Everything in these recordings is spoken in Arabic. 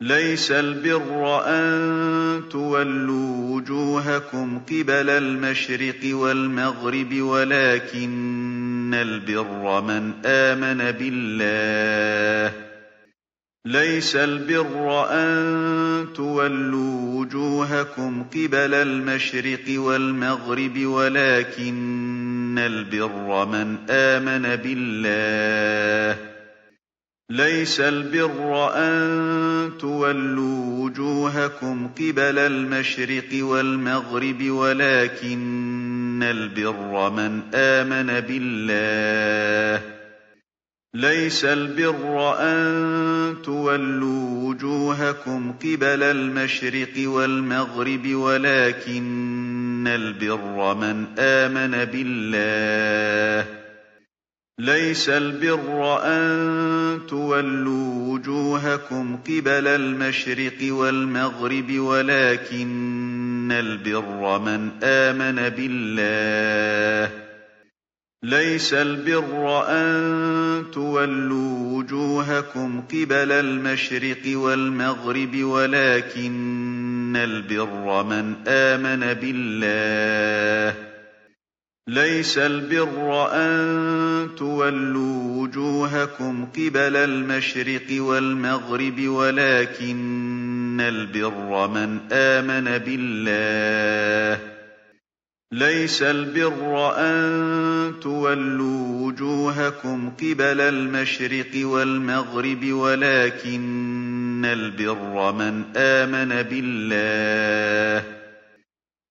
لَيْسَ الْبِرَّ أَن تُوَلُّوا وُجُوهَكُمْ قِبَلَ الْمَشْرِقِ وَالْمَغْرِبِ وَلَٰكِنَّ الْبِرَّ مَنْ آمَنَ بِاللَّهِ. لَيْسَ الْبِرَّ أَن تُوَلُّوا وُجُوهَكُمْ قِبَلَ الْمَشْرِقِ وَالْمَغْرِبِ وَلَٰكِنَّ الْبِرَّ مَنْ آمَنَ بِاللَّهِ. لَيْسَ الْبِرَّ أَن تُوَلُّوا وُجُوهَكُمْ قِبَلَ الْمَشْرِقِ وَالْمَغْرِبِ وَلَٰكِنَّ الْبِرَّ مَنْ آمَنَ بِاللَّهِ. لَيْسَ الْبِرَّ أَن تُوَلُّوا وُجُوهَكُمْ قِبَلَ الْمَشْرِقِ وَالْمَغْرِبِ وَلَٰكِنَّ الْبِرَّ مَنْ آمَنَ بِاللَّهِ. لَيْسَ الْبِرَّ أَن تُوَلُّوا وُجُوهَكُمْ قِبَلَ الْمَشْرِقِ وَالْمَغْرِبِ وَلَٰكِنَّ الْبِرَّ مَنْ آمَنَ بِاللَّهِ. لَيْسَ الْبِرَّ أَن تُوَلُّوا وُجُوهَكُمْ قِبَلَ الْمَشْرِقِ وَالْمَغْرِبِ وَلَٰكِنَّ الْبِرَّ مَنْ آمَنَ بِاللَّهِ. لَيْسَ الْبِرَّ أَن تُوَلُّوا وُجُوهَكُمْ قِبَلَ الْمَشْرِقِ وَالْمَغْرِبِ وَلَٰكِنَّ الْبِرَّ مَنْ آمَنَ بِاللَّهِ. لَيْسَ الْبِرَّ أَن تُوَلُّوا وُجُوهَكُمْ قِبَلَ الْمَشْرِقِ وَالْمَغْرِبِ وَلَٰكِنَّ الْبِرَّ مَنْ آمَنَ بِاللَّهِ.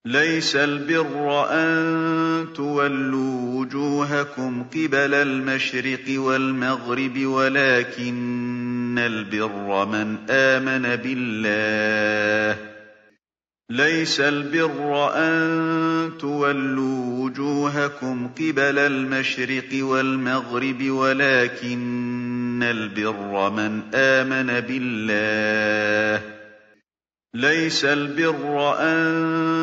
لَيْسَ الْبِرَّ أَن تُوَلُّوا وُجُوهَكُمْ قِبَلَ الْمَشْرِقِ وَالْمَغْرِبِ وَلَٰكِنَّ الْبِرَّ مَنْ آمَنَ بِاللَّهِ. لَيْسَ الْبِرَّ أَن تُوَلُّوا وُجُوهَكُمْ قِبَلَ الْمَشْرِقِ وَالْمَغْرِبِ وَلَٰكِنَّ الْبِرَّ مَنْ آمَنَ بِاللَّهِ. لَيْسَ الْبِرَّ أَن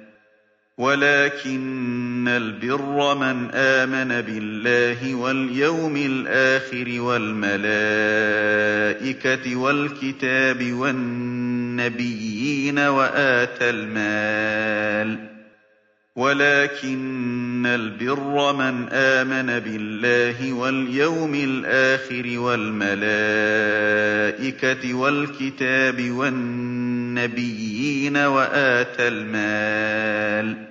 وَلَٰكِنَّ الْبِرَّ مَنْ آمَنَ بِاللَّهِ وَالْيَوْمِ الْآخِرِ وَالْمَلَائِكَةِ وَالْكِتَابِ وَالنَّبِيِّينَ وَآتَى الْمَالَ. وَلَٰكِنَّ الْبِرَّ مَنْ آمَنَ بِاللَّهِ وَالْيَوْمِ الْآخِرِ وَالْمَلَائِكَةِ وَالْكِتَابِ وَالنَّبِيِّينَ الْمَالَ.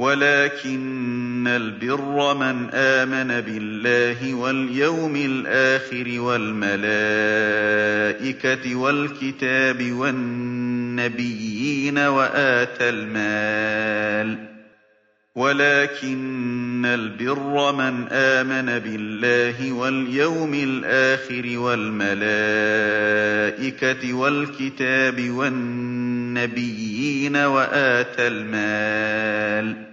وَلَٰكِنَّ الْبِرَّ مَنْ آمَنَ بِاللَّهِ وَالْيَوْمِ الْآخِرِ وَالْمَلَائِكَةِ وَالْكِتَابِ وَالنَّبِيِّينَ وَآتَى الْمَالَ. وَلَٰكِنَّ الْبِرَّ مَنْ آمَنَ بِاللَّهِ وَالْيَوْمِ الْآخِرِ وَالْمَلَائِكَةِ وَالْكِتَابِ وَالنَّبِيِّينَ الْمَالَ.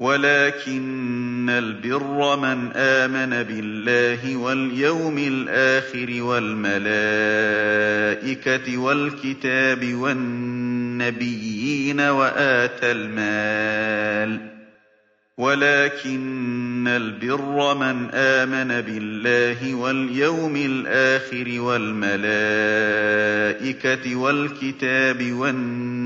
وَلَٰكِنَّ الْبِرَّ مَنْ آمَنَ بِاللَّهِ وَالْيَوْمِ الْآخِرِ وَالْمَلَائِكَةِ وَالْكِتَابِ وَالنَّبِيِّينَ وَآتَى الْمَالَ. وَلَٰكِنَّ الْبِرَّ مَنْ آمَنَ بِاللَّهِ وَالْيَوْمِ الْآخِرِ وَالْمَلَائِكَةِ وَالْكِتَابِ وَالنَّبِيِّينَ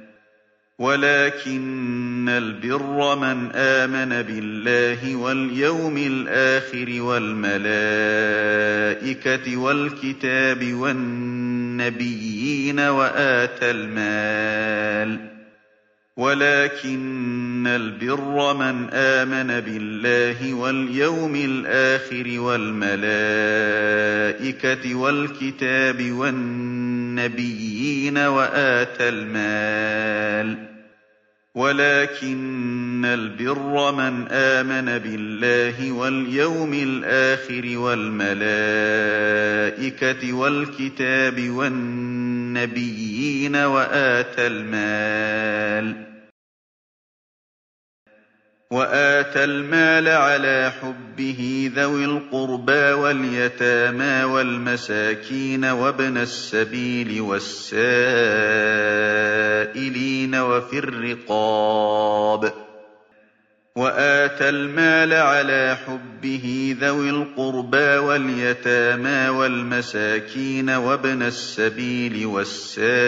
وَلَٰكِنَّ الْبِرَّ مَنْ آمَنَ بِاللَّهِ وَالْيَوْمِ الْآخِرِ وَالْمَلَائِكَةِ وَالْكِتَابِ وَالنَّبِيِّينَ وَآتَى الْمَالَ. وَلَٰكِنَّ الْبِرَّ مَنْ آمَنَ بِاللَّهِ وَالْيَوْمِ الْآخِرِ وَالْمَلَائِكَةِ وَالْكِتَابِ وَالنَّبِيِّينَ الْمَالَ. وَلَٰكِنَّ الْبِرَّ مَنْ آمَنَ بِاللَّهِ وَالْيَوْمِ الْآخِرِ وَالْمَلَائِكَةِ وَالْكِتَابِ وَالنَّبِيِّينَ وَآتَى الْمَالَ وَآتَى الْمَالَ عَلَىٰ حُبِّهِ ذَوِي الْقُرْبَىٰ وَالْيَتَامَىٰ وَالْمَسَاكِينَ وَابْنَ السَّبِيلِ وَالسَّائِلِينَ وَفِي الرِّقَابِ. وَآتَى الْمَالَ عَلَىٰ حُبِّهِ ذَوِي الْقُرْبَىٰ وَالْيَتَامَىٰ وَالْمَسَاكِينَ وَابْنَ السَّبِيلِ وَالسَّائِلِينَ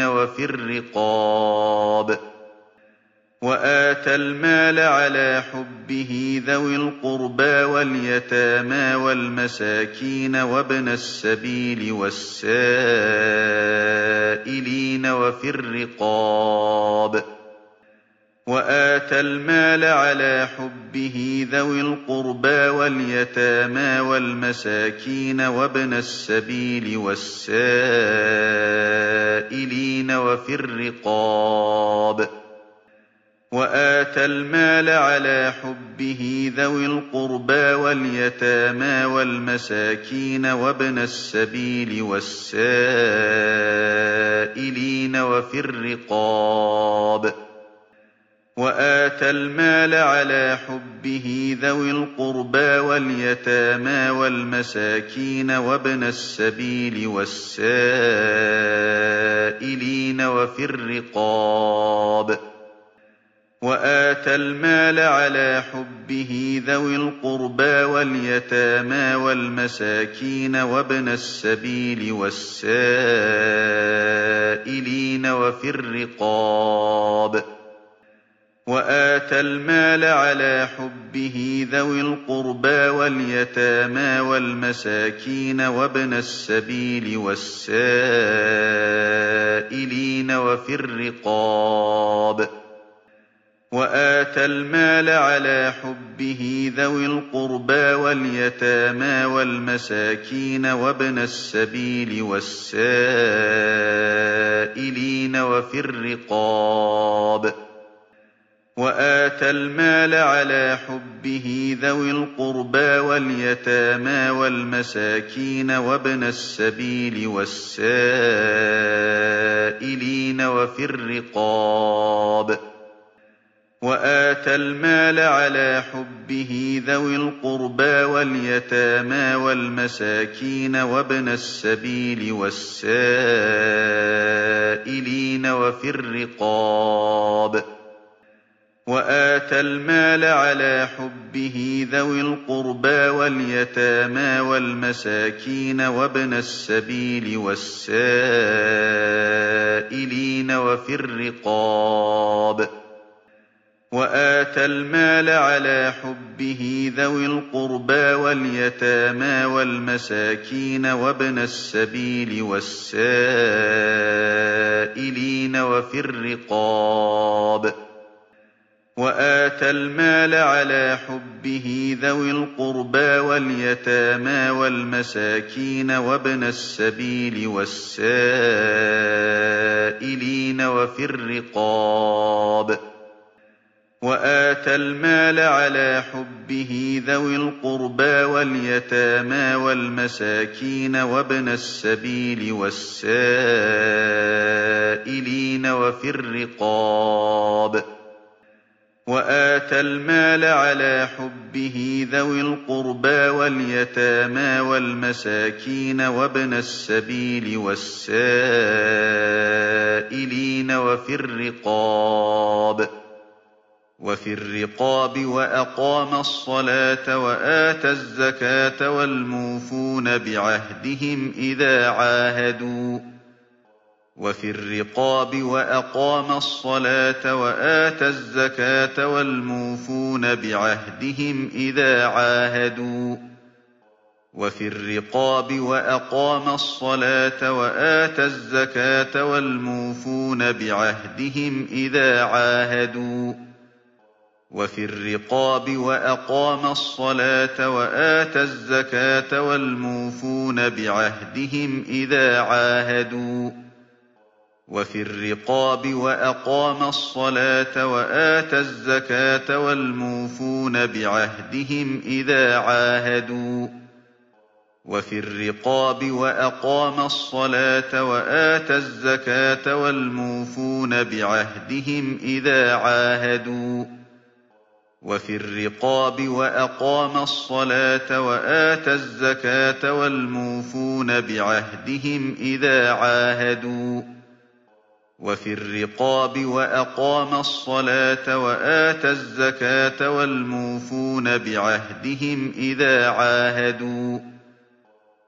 وَفِي الرِّقَابِ. وَآتَى الْمَالَ عَلَىٰ حُبِّهِ ذَوِي الْقُرْبَىٰ وَالْيَتَامَىٰ وَالْمَسَاكِينَ وَابْنَ السَّبِيلِ وَالسَّائِلِينَ وَفِي الرِّقَابِ. وَآتَى الْمَالَ عَلَىٰ حُبِّهِ ذَوِي الْقُرْبَىٰ وَالْيَتَامَىٰ وَالْمَسَاكِينَ وَابْنَ السَّبِيلِ وَالسَّائِلِينَ وَفِي الرِّقَابِ. وَآتَى الْمَالَ عَلَىٰ حُبِّهِ ذَوِي الْقُرْبَىٰ وَالْيَتَامَىٰ وَالْمَسَاكِينَ وَابْنَ السَّبِيلِ وَالسَّائِلِينَ وَفِي الرِّقَابِ. وَآتَى الْمَالَ عَلَىٰ حُبِّهِ ذَوِي الْقُرْبَىٰ وَالْيَتَامَىٰ وَالْمَسَاكِينَ وَابْنَ السَّبِيلِ وَالسَّائِلِينَ وَفِي الرِّقَابِ. وَآتَى الْمَالَ عَلَىٰ حُبِّهِ ذَوِي الْقُرْبَىٰ وَالْيَتَامَىٰ وَالْمَسَاكِينَ وَابْنَ السَّبِيلِ وَالسَّائِلِينَ وَفِي الرِّقَابِ. وَآتَى الْمَالَ عَلَىٰ حُبِّهِ ذَوِي الْقُرْبَىٰ وَالْيَتَامَىٰ وَالْمَسَاكِينَ وَابْنَ السَّبِيلِ وَالسَّائِلِينَ وَفِي الرِّقَابِ. وَآتَى الْمَالَ عَلَىٰ حُبِّهِ ذَوِي الْقُرْبَىٰ وَالْيَتَامَىٰ وَالْمَسَاكِينَ وَابْنَ السَّبِيلِ وَالسَّائِلِينَ وَفِي الرِّقَابِ وَآتَى الْمَالَ عَلَىٰ حُبِّهِ ذَوِي الْقُرْبَىٰ وَالْيَتَامَىٰ وَالْمَسَاكِينَ وَابْنَ السَّبِيلِ وَالسَّائِلِينَ وَفِي الرِّقَابِ وَآتَى الْمَالَ عَلَىٰ حُبِّهِ ذَوِي الْقُرْبَىٰ وَالْيَتَامَىٰ وَالْمَسَاكِينَ وَابْنَ السَّبِيلِ وَالسَّائِلِينَ وَفِي الرِّقَابِ. وَآتَى الْمَالَ عَلَىٰ حُبِّهِ ذَوِي الْقُرْبَىٰ وَالْيَتَامَىٰ وَالْمَسَاكِينَ وَابْنَ السَّبِيلِ وَالسَّائِلِينَ وَفِي الرِّقَابِ. وَآتَى الْمَالَ عَلَىٰ حُبِّهِ ذَوِي الْقُرْبَىٰ وَالْيَتَامَىٰ وَالْمَسَاكِينَ وَابْنَ السَّبِيلِ وَالسَّائِلِينَ وَفِي الرِّقَابِ. وَآتَى الْمَالَ عَلَىٰ حُبِّهِ ذَوِي الْقُرْبَىٰ وَالْيَتَامَىٰ وَالْمَسَاكِينَ وَابْنَ السَّبِيلِ وَالسَّائِلِينَ وَفِي الرِّقَابِ. وَآتَى الْمَالَ عَلَىٰ حُبِّهِ ذَوِي الْقُرْبَىٰ وَالْيَتَامَىٰ وَالْمَسَاكِينَ وَابْنَ السَّبِيلِ وَالسَّائِلِينَ وَفِي الرِّقَابِ. وَآتَى الْمَالَ عَلَىٰ حُبِّهِ ذَوِي الْقُرْبَىٰ وَالْيَتَامَىٰ وَالْمَسَاكِينَ وَابْنَ السَّبِيلِ وَالسَّائِلِينَ وَفِي الرِّقَابِ. وَفِي الرِّقَابِ وَأَقَامَ الصَّلَاةَ وَآتَى الزَّكَاةَ وَالْمُوفُونَ بِعَهْدِهِمْ إِذَا عَاهَدُوا. وَفِي الرِّقَابِ وَأَقَامَ الصَّلَاةَ وَآتَى الزَّكَاةَ وَالْمُوفُونَ بِعَهْدِهِمْ إِذَا عَاهَدُوا. وَفِي الرِّقَابِ وَأَقَامَ الصَّلَاةَ وَآتَى الزَّكَاةَ وَالْمُوفُونَ بِعَهْدِهِمْ إِذَا عَاهَدُوا. وَفِي الرِّقَابِ وَأَقَامَ الصَّلَاةَ وَآتَى الزَّكَاةَ وَالْمُوفُونَ بِعَهْدِهِمْ إِذَا عَاهَدُوا. وَفِي الرِّقَابِ وَأَقَامَ الصَّلَاةَ وَآتَى الزَّكَاةَ وَالْمُوفُونَ بِعَهْدِهِمْ إِذَا عَاهَدُوا. وَفِي الرِّقَابِ وَأَقَامَ الصَّلَاةَ وَآتَى الزَّكَاةَ وَالْمُوفُونَ بِعَهْدِهِمْ إِذَا عَاهَدُوا. وَفِي الرِّقَابِ وَأَقَامَ الصَّلَاةَ وَآتَى الزَّكَاةَ وَالْمُوفُونَ بِعَهْدِهِمْ إِذَا عَاهَدُوا. وَفِي الرِّقَابِ وَأَقَامَ الصَّلَاةَ وَآتَى الزَّكَاةَ وَالْمُوفُونَ بِعَهْدِهِمْ إِذَا عَاهَدُوا.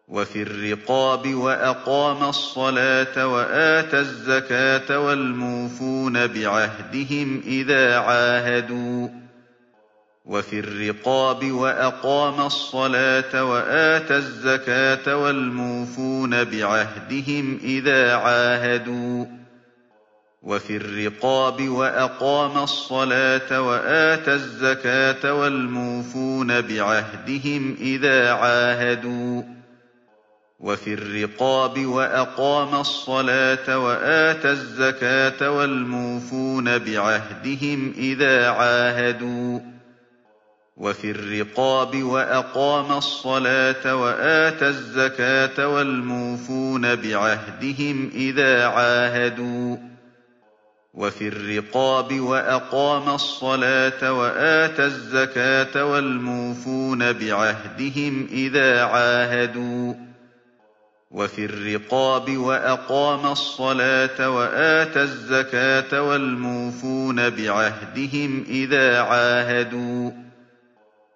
وَفِي الرِّقَابِ وَأَقَامَ الصَّلَاةَ وَآتَى الزَّكَاةَ وَالْمُوفُونَ بِعَهْدِهِمْ إِذَا عَاهَدُوا. وَفِي الرِّقَابِ وَأَقَامَ الصَّلَاةَ وَآتَى الزَّكَاةَ وَالْمُوفُونَ بِعَهْدِهِمْ إِذَا عَاهَدُوا. وَفِي الرِّقَابِ وَأَقَامَ الصَّلَاةَ وَآتَى الزَّكَاةَ وَالْمُوفُونَ بِعَهْدِهِمْ إِذَا عَاهَدُوا. وَفِي الرِّقَابِ وَأَقَامَ الصَّلَاةَ وَآتَى الزَّكَاةَ وَالْمُوفُونَ بِعَهْدِهِمْ إِذَا عَاهَدُوا. وَفِي الرِّقَابِ وَأَقَامَ الصَّلَاةَ وَآتَى الزَّكَاةَ وَالْمُوفُونَ بِعَهْدِهِمْ إِذَا عَاهَدُوا. وَفِي الرِّقَابِ وَأَقَامَ الصَّلَاةَ وَآتَى الزَّكَاةَ وَالْمُوفُونَ بِعَهْدِهِمْ إِذَا عَاهَدُوا. وَفِي الرِّقَابِ وَأَقَامَ الصَّلَاةَ وَآتَى الزَّكَاةَ وَالْمُوفُونَ بِعَهْدِهِمْ إِذَا عَاهَدُوا.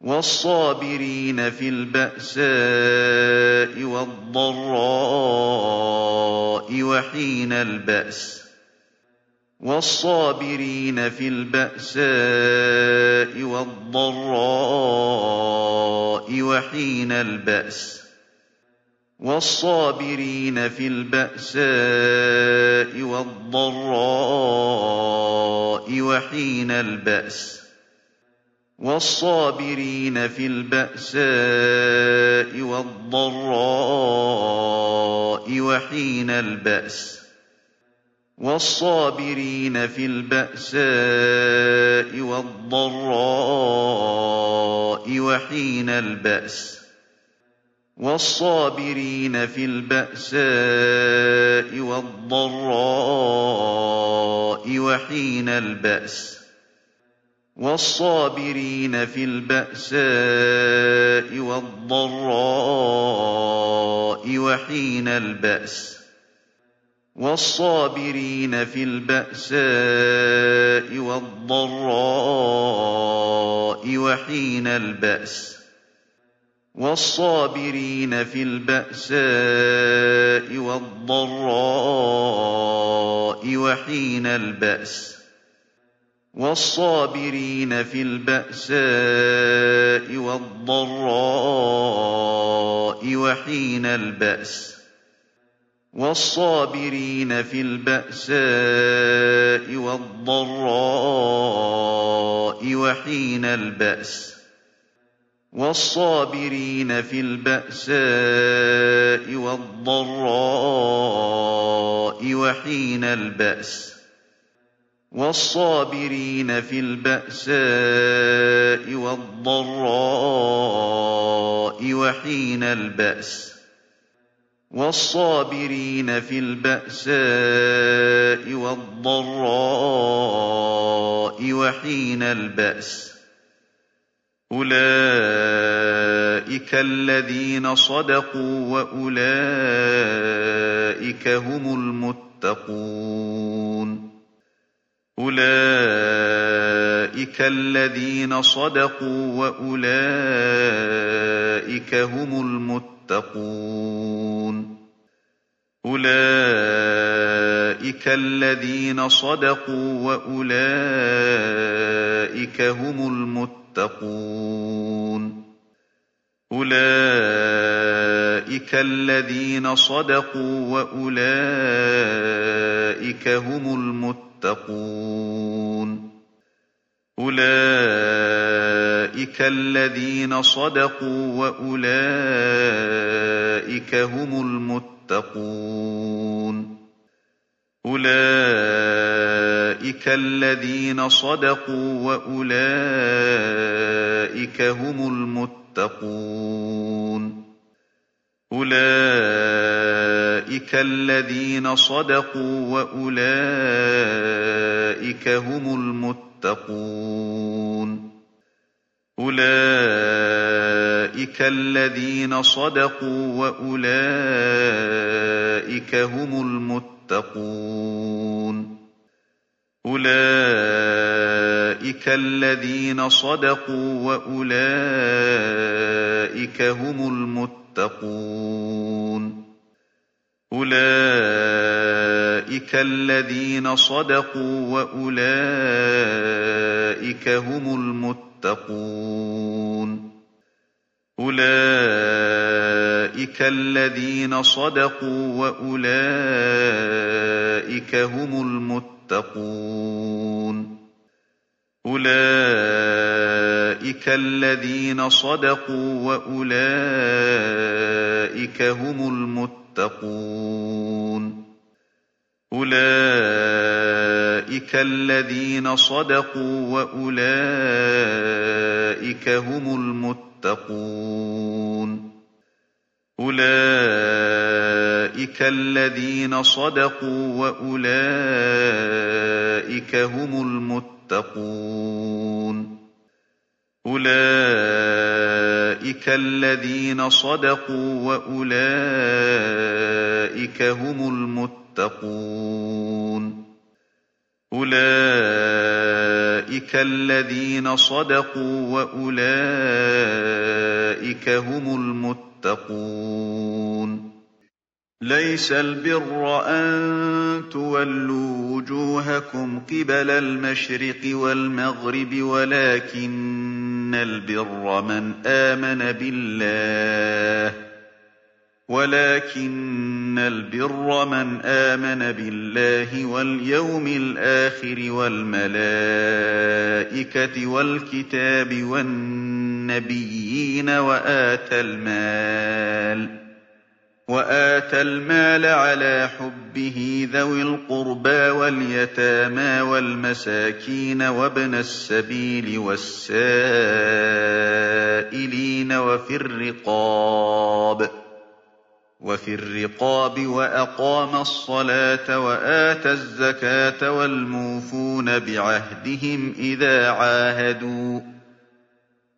والصابرين في البأساء والضراء وحين البأس. والصابرين في البأساء والضراء وحين البأس. والصابرين في البأساء والضراء وحين البأس. والصابرين في البأساء والضراء وحين البأس. والصابرين في البأساء والضراء وحين البأس. والصابرين في البأساء والضراء وحين البأس. والصابرين في البأساء والضراء وحين البأس. والصابرين في البأساء والضراء وحين البأس. والصابرين في البأساء والضراء وحين البأس. والصابرين في البأساء والضراء وحين البأس. والصابرين في البأساء والضراء وحين البأس. والصابرين في البأساء والضراء وحين البأس. والصابرين في البأساء والضراء وحين البأس. والصابرين في البأساء والضراء وحين البأس. أولئك الذين صدقوا وأولئك هم المتقون. أولئك الذين صدقوا وأولئك هم المتقون أولئك الذين صدقوا وأولئك هم المتقون أولئك الذين صدقوا وأولئك هم المتقون المتقون. أولئك الذين صدقوا وأولئك هم المتقون. أولئك الذين صدقوا وأولئك هم المتقون. أولئك الذين صدقوا وأولئك هم المتقون أولئك الذين صدقوا وأولئك هم المتقون أولئك الذين صدقوا وأولئك هم المتقون المتقون أولئك الذين صدقوا وأولئك هم المتقون. أولئك الذين صدقوا وأولئك هم المتقون. أولئك الذين صدقوا وأولئك هم المتقون. أولئك الذين صدقوا وأولئك هم المتقون. أولئك الذين صدقوا وأولئك هم المتقون. المتقون. أولئك الذين صدقوا وأولئك هم المتقون. أولئك الَّذِينَ صَدَقُوا وَأُولَٰئِكَ هُمُ الْمُتَّقُونَ. لَيْسَ الْبِرَّ أَن تُوَلُّوا وُجُوهَكُمْ قِبَلَ الْمَشْرِقِ وَالْمَغْرِبِ وَلَٰكِنَّ الْبِرَّ مَنْ آمَنَ بِاللَّهِ. وَلَٰكِنَّ الْبِرَّ مَنْ آمَنَ بِاللَّهِ وَالْيَوْمِ الْآخِرِ وَالْمَلَائِكَةِ وَالْكِتَابِ وَالنَّبِيِّينَ وَآتَى الْمَالَ. عَلَىٰ حُبِّهِ ذَوِي الْقُرْبَىٰ وَالْيَتَامَىٰ وَالْمَسَاكِينَ وَابْنَ السَّبِيلِ وَالسَّائِلِينَ وَفِي الرِّقَابِ وفي الرقاب وأقام الصلاة وآتى الزكاة والموفون بعهدهم إذا عاهدوا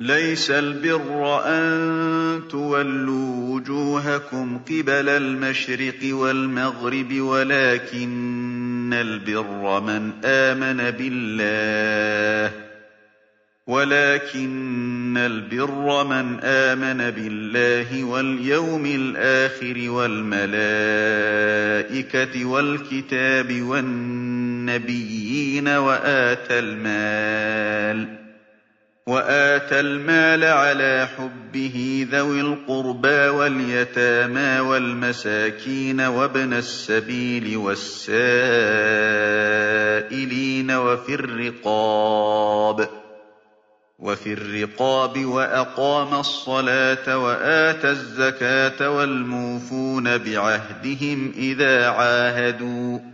لَيْسَ الْبِرَّ أَن تُوَلُّوا وُجُوهَكُمْ قِبَلَ الْمَشْرِقِ وَالْمَغْرِبِ وَلَٰكِنَّ الْبِرَّ مَنْ آمَنَ بِاللَّهِ. وَلَٰكِنَّ الْبِرَّ مَنْ آمَنَ بِاللَّهِ وَالْيَوْمِ الْآخِرِ وَالْمَلَائِكَةِ وَالْكِتَابِ وَالنَّبِيِّينَ وَآتَى الْمَالَ. وَآتَى الْمَالَ عَلَىٰ حُبِّهِ ذَوِي الْقُرْبَىٰ وَالْيَتَامَىٰ وَالْمَسَاكِينَ وَابْنَ السَّبِيلِ وَالسَّائِلِينَ وَفِي الرِّقَابِ وَأَقَامَ الصَّلَاةَ وَآتَى الزَّكَاةَ وَالْمُوفُونَ بِعَهْدِهِمْ إِذَا عَاهَدُوا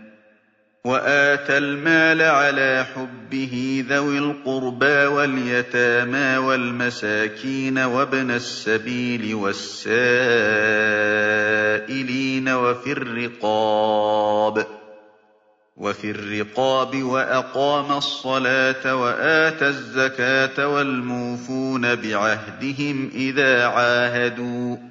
وَآتَى الْمَالَ عَلَىٰ حُبِّهِ ذَوِي الْقُرْبَىٰ وَالْيَتَامَىٰ وَالْمَسَاكِينَ وَابْنَ السَّبِيلِ وَالسَّائِلِينَ وَفِي الرِّقَابِ وَأَقَامَ الصَّلَاةَ وَآتَى الزَّكَاةَ وَالْمُوفُونَ بِعَهْدِهِمْ إِذَا عَاهَدُوا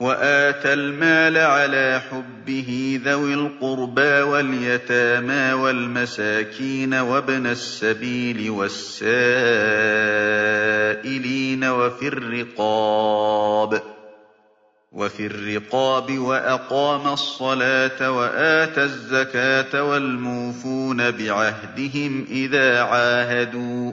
وَآتَى الْمَالَ عَلَىٰ حُبِّهِ ذَوِي الْقُرْبَىٰ وَالْيَتَامَىٰ وَالْمَسَاكِينَ وَابْنَ السَّبِيلِ وَالسَّائِلِينَ وَفِي الرِّقَابِ وَأَقَامَ الصَّلَاةَ وَآتَى الزَّكَاةَ وَالْمُوفُونَ بِعَهْدِهِمْ إِذَا عَاهَدُوا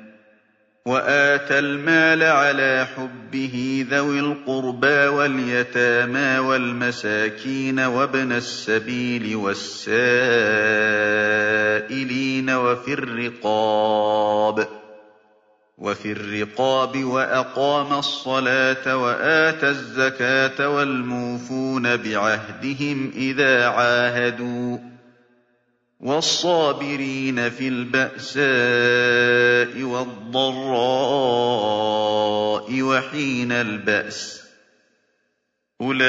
وآتى المال على حبه ذوي القربى واليتامى والمساكين وابن السبيل والسائلين وفي الرقاب وفي الرقاب وأقام الصلاة وآتى الزكاة والموفون بعهدهم إذا عاهدوا والصابرين في البأساء والضراء وحين البأس. أولئك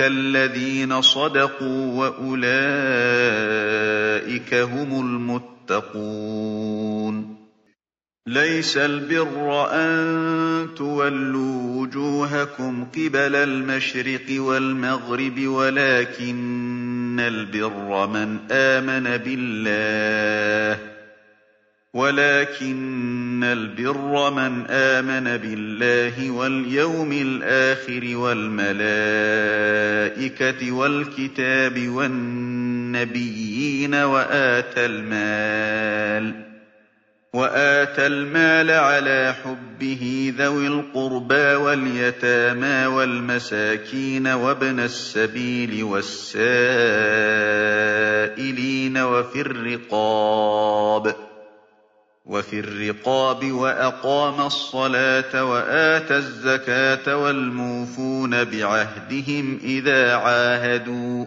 الذين صدقوا وأولئك هم المتقون. ليس البر أن تولوا وجوهكم قبل المشرق والمغرب ولكن البر من آمن بالله ولكن البر من آمن بالله واليوم الآخر والملائكة والكتاب والنبيين وآتى المال وآتى المال على حبه ذوي القربى واليتامى والمساكين وابن السبيل والسائلين وفي الرقاب وفي الرقاب وأقام الصلاة وآتى الزكاة والموفون بعهدهم إذا عاهدوا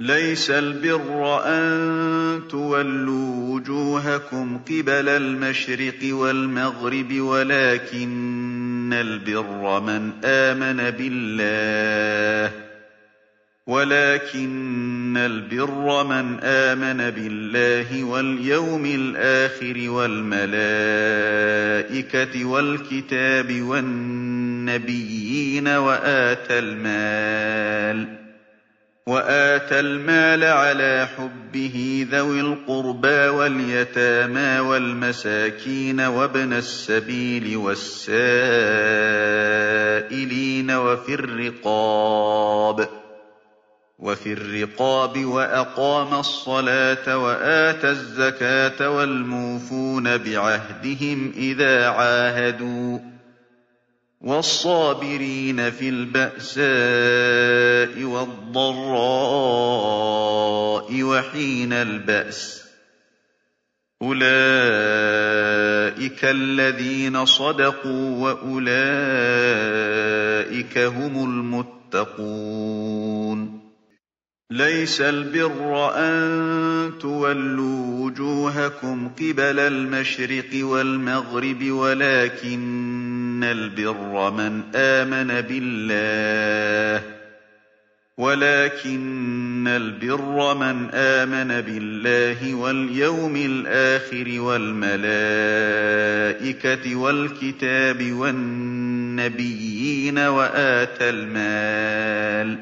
ليس البر أن تولوا وجوهكم قبل المشرق والمغرب ولكن البر من آمن بالله. ولكن البر من آمن بالله واليوم الآخر والملائكة والكتاب والنبيين وآتى المال. وآتى المال على حبه ذوي القربى واليتامى والمساكين وابن السبيل والسائلين وفي الرقاب وفي الرقاب وأقام الصلاة وآتى الزكاة والموفون بعهدهم إذا عاهدوا والصابرين في البأساء والضراء وحين البأس. أُولَٰئِكَ الَّذِينَ صَدَقُوا ۖ وَأُولَٰئِكَ هُمُ الْمُتَّقُونَ. لَيْسَ الْبِرَّ أَن تُوَلُّوا وُجُوهَكُمْ قِبَلَ الْمَشْرِقِ وَالْمَغْرِبِ وَلَٰكِنَّ الْبِرَّ مَنْ آمَنَ بِاللَّهِ ولكن البر من آمن بالله واليوم الآخر والملائكة والكتاب والنبيين وآتى المال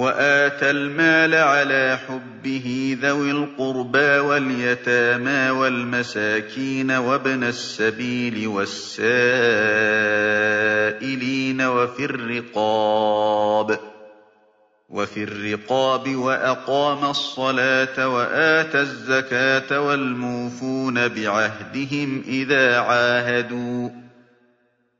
وآتى المال على حبه ذوي القربى واليتامى والمساكين وابن السبيل والسائلين وفي الرقاب ۖ وفي الرقاب وأقام الصلاة وآتى الزكاة والموفون بعهدهم إذا عاهدوا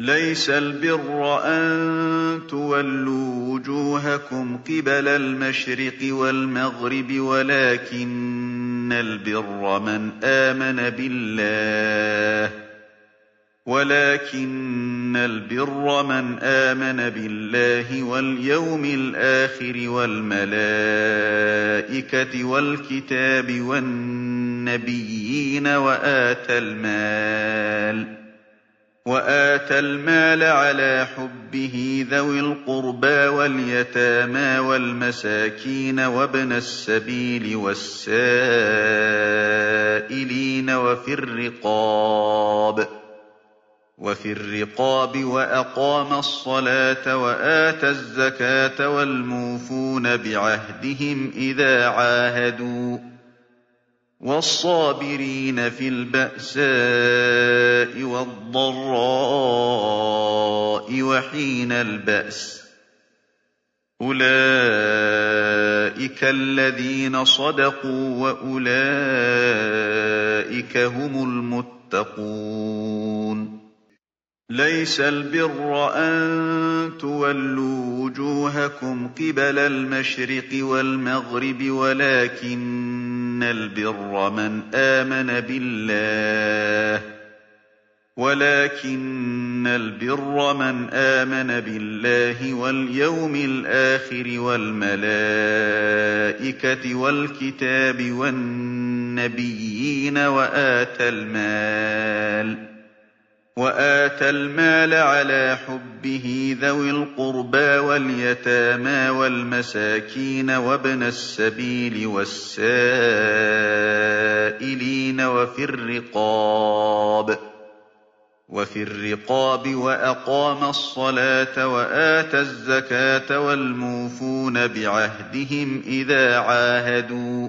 لَيْسَ الْبِرَّ أَن تُوَلُّوا وُجُوهَكُمْ قِبَلَ الْمَشْرِقِ وَالْمَغْرِبِ وَلَٰكِنَّ الْبِرَّ مَنْ آمَنَ بِاللَّهِ ولكن البر من آمن بالله واليوم الآخر والملائكة والكتاب والنبيين وآتى المال. وآتى المال على حبه ذوي القربى واليتامى والمساكين وابن السبيل والسائلين وفي الرقاب وفي الرقاب وأقام الصلاة وآتى الزكاة والموفون بعهدهم إذا عاهدوا وَالصَّابِرِينَ فِي الْبَأْسَاءِ وَالضَّرَّاءِ وَحِينَ الْبَأْسِ ۗ. أُولَٰئِكَ الَّذِينَ صَدَقُوا ۖ وَأُولَٰئِكَ هُمُ الْمُتَّقُونَ. لَيْسَ الْبِرَّ أَن تُوَلُّوا وُجُوهَكُمْ قِبَلَ الْمَشْرِقِ وَالْمَغْرِبِ وَلَٰكِنَّ الْبِرَّ مَنْ آمَنَ بِاللَّهِ ولكن البر من آمن بالله واليوم الآخر والملائكة والكتاب والنبيين وآتى المال وآتى المال على حبه ذوي القربى واليتامى والمساكين وابن السبيل والسائلين وفي الرقاب وفي الرقاب وأقام الصلاة وآتى الزكاة والموفون بعهدهم إذا عاهدوا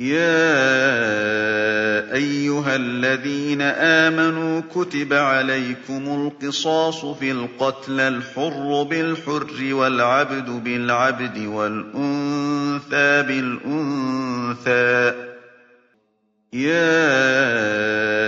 يَا أَيُّهَا الَّذِينَ آمَنُوا كُتِبَ عَلَيْكُمُ الْقِصَاصُ فِي الْقَتْلَى ۖ الْحُرُّ بِالْحُرِّ وَالْعَبْدُ بِالْعَبْدِ وَالْأُنثَىٰ بِالْأُنثَىٰ ۚ. يَا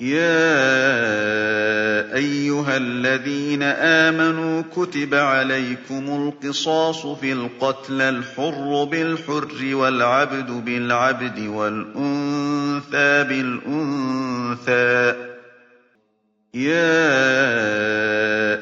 يَا أَيُّهَا الَّذِينَ آمَنُوا كُتِبَ عَلَيْكُمُ الْقِصَاصُ فِي الْقَتْلَى ۖ الْحُرُّ بِالْحُرِّ وَالْعَبْدُ بِالْعَبْدِ وَالْأُنثَىٰ بِالْأُنثَىٰ ۚ. يَا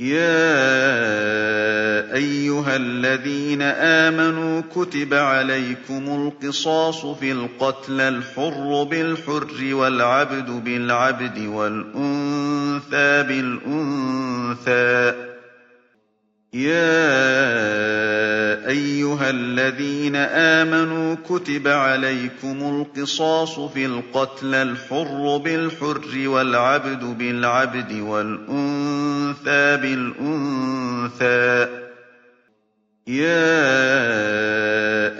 يَا أَيُّهَا الَّذِينَ آمَنُوا كُتِبَ عَلَيْكُمُ الْقِصَاصُ فِي الْقَتْلَى ۖ الْحُرُّ بِالْحُرِّ وَالْعَبْدُ بِالْعَبْدِ وَالْأُنثَىٰ بِالْأُنثَىٰ ۚ. يَا أَيُّهَا الَّذِينَ آمَنُوا كُتِبَ عَلَيْكُمُ الْقِصَاصُ فِي الْقَتْلَى ۖ الْحُرُّ بِالْحُرِّ وَالْعَبْدُ بِالْعَبْدِ وَالْأُنثَىٰ بِالْأُنثَىٰ ۚ. يَا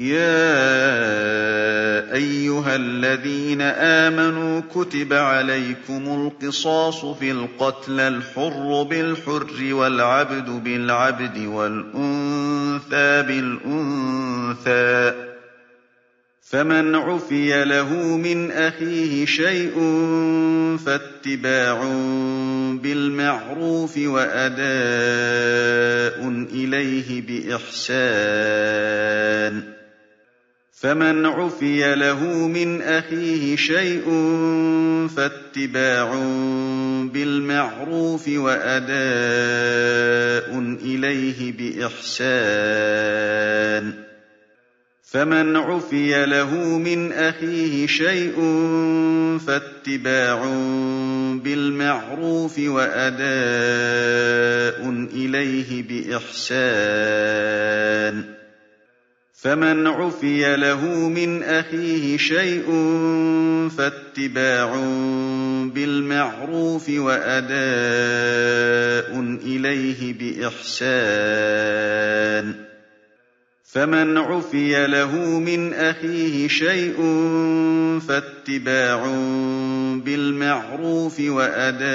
يَا أَيُّهَا الَّذِينَ آمَنُوا كُتِبَ عَلَيْكُمُ الْقِصَاصُ فِي الْقَتْلَى ۖ الْحُرُّ بِالْحُرِّ وَالْعَبْدُ بِالْعَبْدِ وَالْأُنثَىٰ بِالْأُنثَىٰ ۚ. فَمَنْ عُفِيَ لَهُ مِنْ أَخِيهِ شَيْءٌ فَاتِّبَاعٌ بِالْمَعْرُوفِ وَأَدَاءٌ إِلَيْهِ بِإِحْسَانٍ ۗ. فَمَنْ عُفِيَ لَهُ مِنْ أَخِيهِ شَيْءٌ فَاتِّبَاعٌ بِالْمَعْرُوفِ وَأَدَاءٌ إِلَيْهِ بِإِحْسَانٍ ۗ. فَمَنْ عُفِيَ لَهُ مِنْ أَخِيهِ شَيْءٌ فَاتِّبَاعٌ بِالْمَعْرُوفِ وَأَدَاءٌ إِلَيْهِ بِإِحْسَانٍ ۗ. فَمَنْ عُفِيَ لَهُ مِنْ أَخِيهِ شَيْءٌ فَاتِّبَاعٌ بِالْمَعْرُوفِ وَأَدَاءٌ إِلَيْهِ بِإِحْسَانٍ ۗ. فَمَنْ عُفِيَ لَهُ مِنْ أَخِيهِ شَيْءٌ فَاتِّبَاعٌ بِالْمَعْرُوفِ وَأَدَاءٌ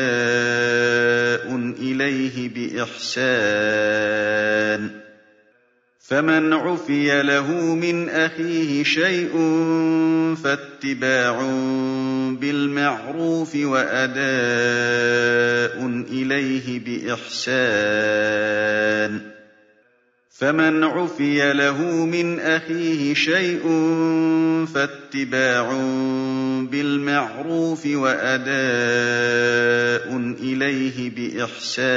إِلَيْهِ بِإِحْسَانٍ ۗ. فَمَنْ عُفِيَ لَهُ مِنْ أَخِيهِ شَيْءٌ فَاتِّبَاعٌ بِالْمَعْرُوفِ وَأَدَاءٌ إِلَيْهِ بِإِحْسَانٍ ۗ. فَمَنْ عُفِيَ لَهُ مِنْ أَخِيهِ شَيْءٌ فَاتِّبَاعٌ بِالْمَعْرُوفِ وَأَدَاءٌ إِلَيْهِ بِإِحْسَانٍ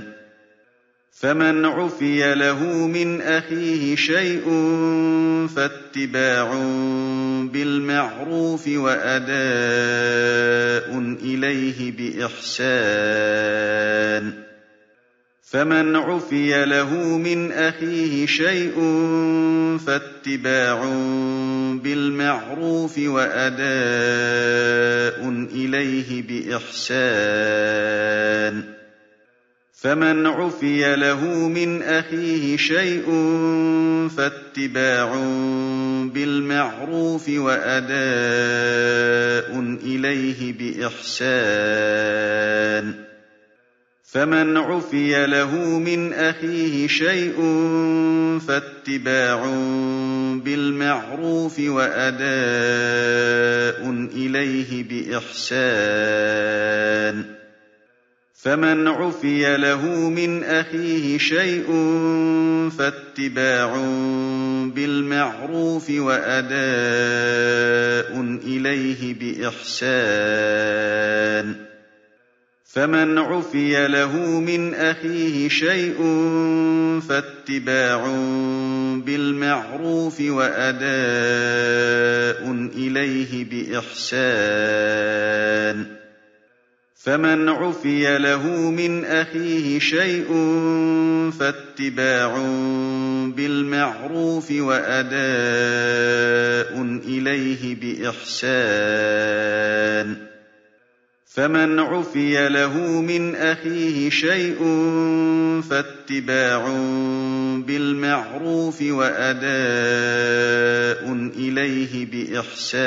ۗ. فَمَنْ عُفِيَ لَهُ مِنْ أَخِيهِ شَيْءٌ فَاتِّبَاعٌ بِالْمَعْرُوفِ وَأَدَاءٌ إِلَيْهِ بِإِحْسَانٍ. فَمَنْ عُفِيَ لَهُ مِنْ أَخِيهِ شَيْءٌ فَاتِّبَاعٌ بِالْمَعْرُوفِ وَأَدَاءٌ إِلَيْهِ بِإِحْسَانٍ. فَمَنْ عُفِيَ لَهُ مِنْ أَخِيهِ شَيْءٌ فَاتِّبَاعٌ بِالْمَعْرُوفِ وَأَدَاءٌ إِلَيْهِ بِإِحْسَانٍ فَمَنْ عُفِيَ لَهُ مِنْ أَخِيهِ شَيْءٌ فَاتِّبَاعٌ بِالْمَعْرُوفِ وَأَدَاءٌ إِلَيْهِ بِإِحْسَانٍ فَمَنْ عُفِيَ لَهُ مِنْ أَخِيهِ شَيْءٌ فَاتِّبَاعٌ بِالْمَعْرُوفِ وَأَدَاءٌ إِلَيْهِ بِإِحْسَانٍ فَمَنْ عُفِيَ لَهُ مِنْ أَخِيهِ شَيْءٌ فَاتِّبَاعٌ بِالْمَعْرُوفِ وَأَدَاءٌ إِلَيْهِ بِإِحْسَانٍ فَمَنْ عُفِيَ لَهُ مِنْ أَخِيهِ شَيْءٌ فَاتِّبَاعٌ بِالْمَعْرُوفِ وَأَدَاءٌ إِلَيْهِ بِإِحْسَانٍ فَمَنْ عُفِيَ لَهُ مِنْ أَخِيهِ شَيْءٌ فَاتِّبَاعٌ بِالْمَعْرُوفِ وَأَدَاءٌ إِلَيْهِ بِإِحْسَانٍ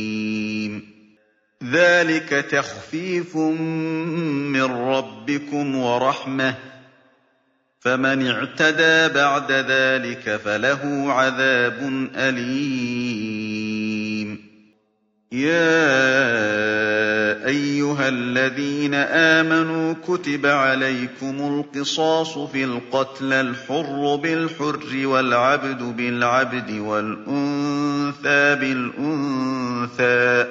ذلك تخفيف من ربكم ورحمة. فمن اعتدى بعد ذلك فله عذاب أليم. يا أيها الذين آمنوا كتب عليكم القصاص في القتل الحر بالحر والعبد بالعبد والأنثى بالأنثى.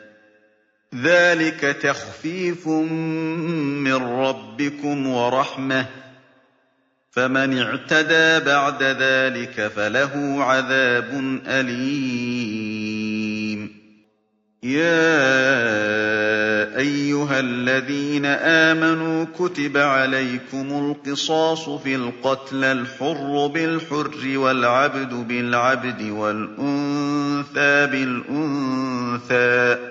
ذلك تخفيف من ربكم ورحمة. فمن اعتدى بعد ذلك فله عذاب أليم. يا أيها الذين آمنوا كتب عليكم القصاص في القتل الحر بالحر والعبد بالعبد والأنثى بالأنثى.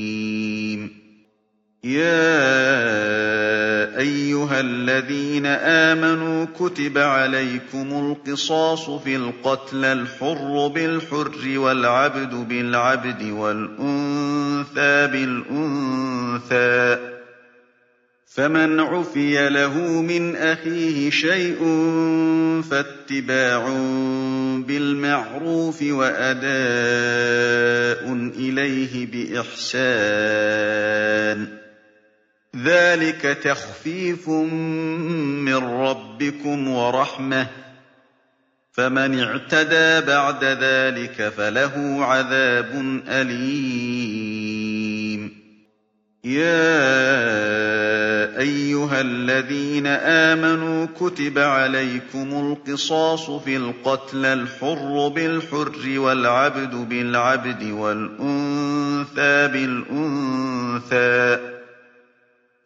يا أيها الذين آمنوا كتب عليكم القصاص في القتل الحر بالحر والعبد بالعبد والأنثى بالأنثى. فمن عفي له من أخيه شيء فاتباع بالمعروف وأداء إليه بإحسان. ذلك تخفيف من ربكم ورحمة. فمن اعتدى بعد ذلك فله عذاب أليم. يا أيها الذين آمنوا كتب عليكم القصاص في القتل الحر بالحر والعبد بالعبد والأنثى بالأنثى.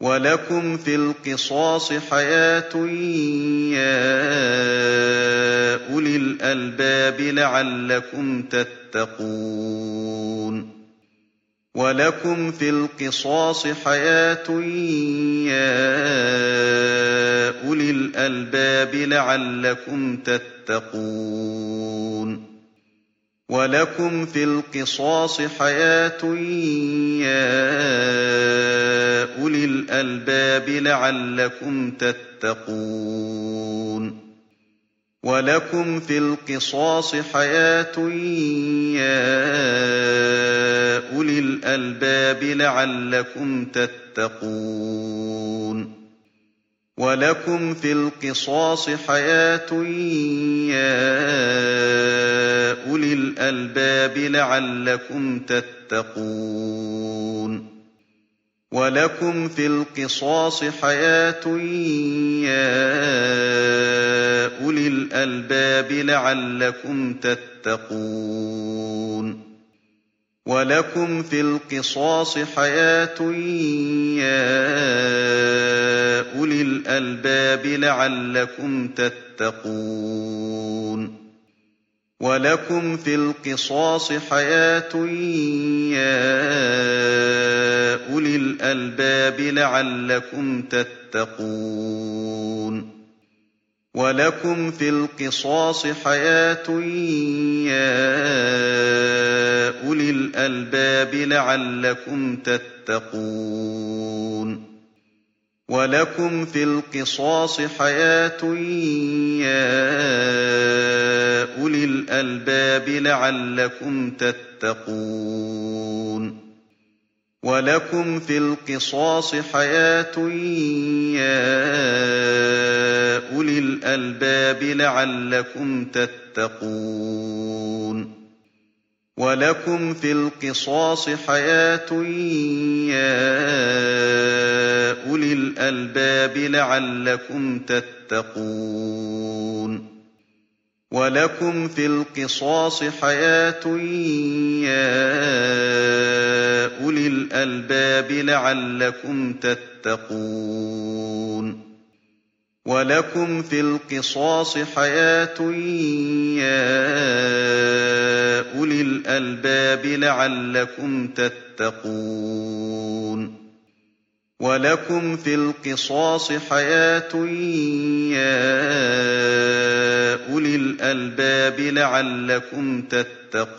وَلَكُمْ فِي الْقِصَاصِ حَيَاةٌ يَا أُولِي الْأَلْبَابِ لَعَلَّكُمْ تَتَّقُونَ وَلَكُمْ فِي الْقِصَاصِ حَيَاةٌ يَا أُولِي الْأَلْبَابِ لَعَلَّكُمْ تَتَّقُونَ وَلَكُمْ فِي الْقِصَاصِ حَيَاةٌ يَا أُولِي الْأَلْبَابِ لَعَلَّكُمْ تَتَّقُونَ وَلَكُمْ فِي الْقِصَاصِ حَيَاةٌ يَا أُولِي الْأَلْبَابِ لَعَلَّكُمْ تَتَّقُونَ وَلَكُمْ فِي الْقِصَاصِ حَيَاةٌ يَا أُولِي الْأَلْبَابِ لَعَلَّكُمْ تَتَّقُونَ. وَلَكُمْ فِي الْقِصَاصِ حَيَاةٌ يَا أُولِي الْأَلْبَابِ لَعَلَّكُمْ تَتَّقُونَ. وَلَكُمْ فِي الْقِصَاصِ حَيَاةٌ يَا أُولِي الْأَلْبَابِ لَعَلَّكُمْ تَتَّقُونَ وَلَكُمْ فِي الْقِصَاصِ حَيَاةٌ يَا أُولِي الْأَلْبَابِ لَعَلَّكُمْ تَتَّقُونَ وَلَكُمْ فِي الْقِصَاصِ حَيَاةٌ يَا أُولِي الْأَلْبَابِ لَعَلَّكُمْ تَتَّقُونَ وَلَكُمْ فِي الْقِصَاصِ حَيَاةٌ يَا أُولِي الْأَلْبَابِ لَعَلَّكُمْ تَتَّقُونَ وَلَكُمْ فِي الْقِصَاصِ حَيَاةٌ يَا أُولِي الْأَلْبَابِ لَعَلَّكُمْ تَتَّقُونَ وَلَكُمْ فِي الْقِصَاصِ حَيَاةٌ يَا أُولِي الْأَلْبَابِ لَعَلَّكُمْ تَتَّقُونَ وَلَكُمْ فِي الْقِصَاصِ حَيَاةٌ يَا أُولِي الْأَلْبَابِ لَعَلَّكُمْ تَتَّقُونَ وَلَكُمْ فِي الْقِصَاصِ حَيَاةٌ يَا أُولِي الْأَلْبَابِ لَعَلَّكُمْ تَتَّقُونَ. وَلَكُمْ فِي الْقِصَاصِ حَيَاةٌ يَا أُولِي الْأَلْبَابِ لَعَلَّكُمْ تَتَّقُونَ.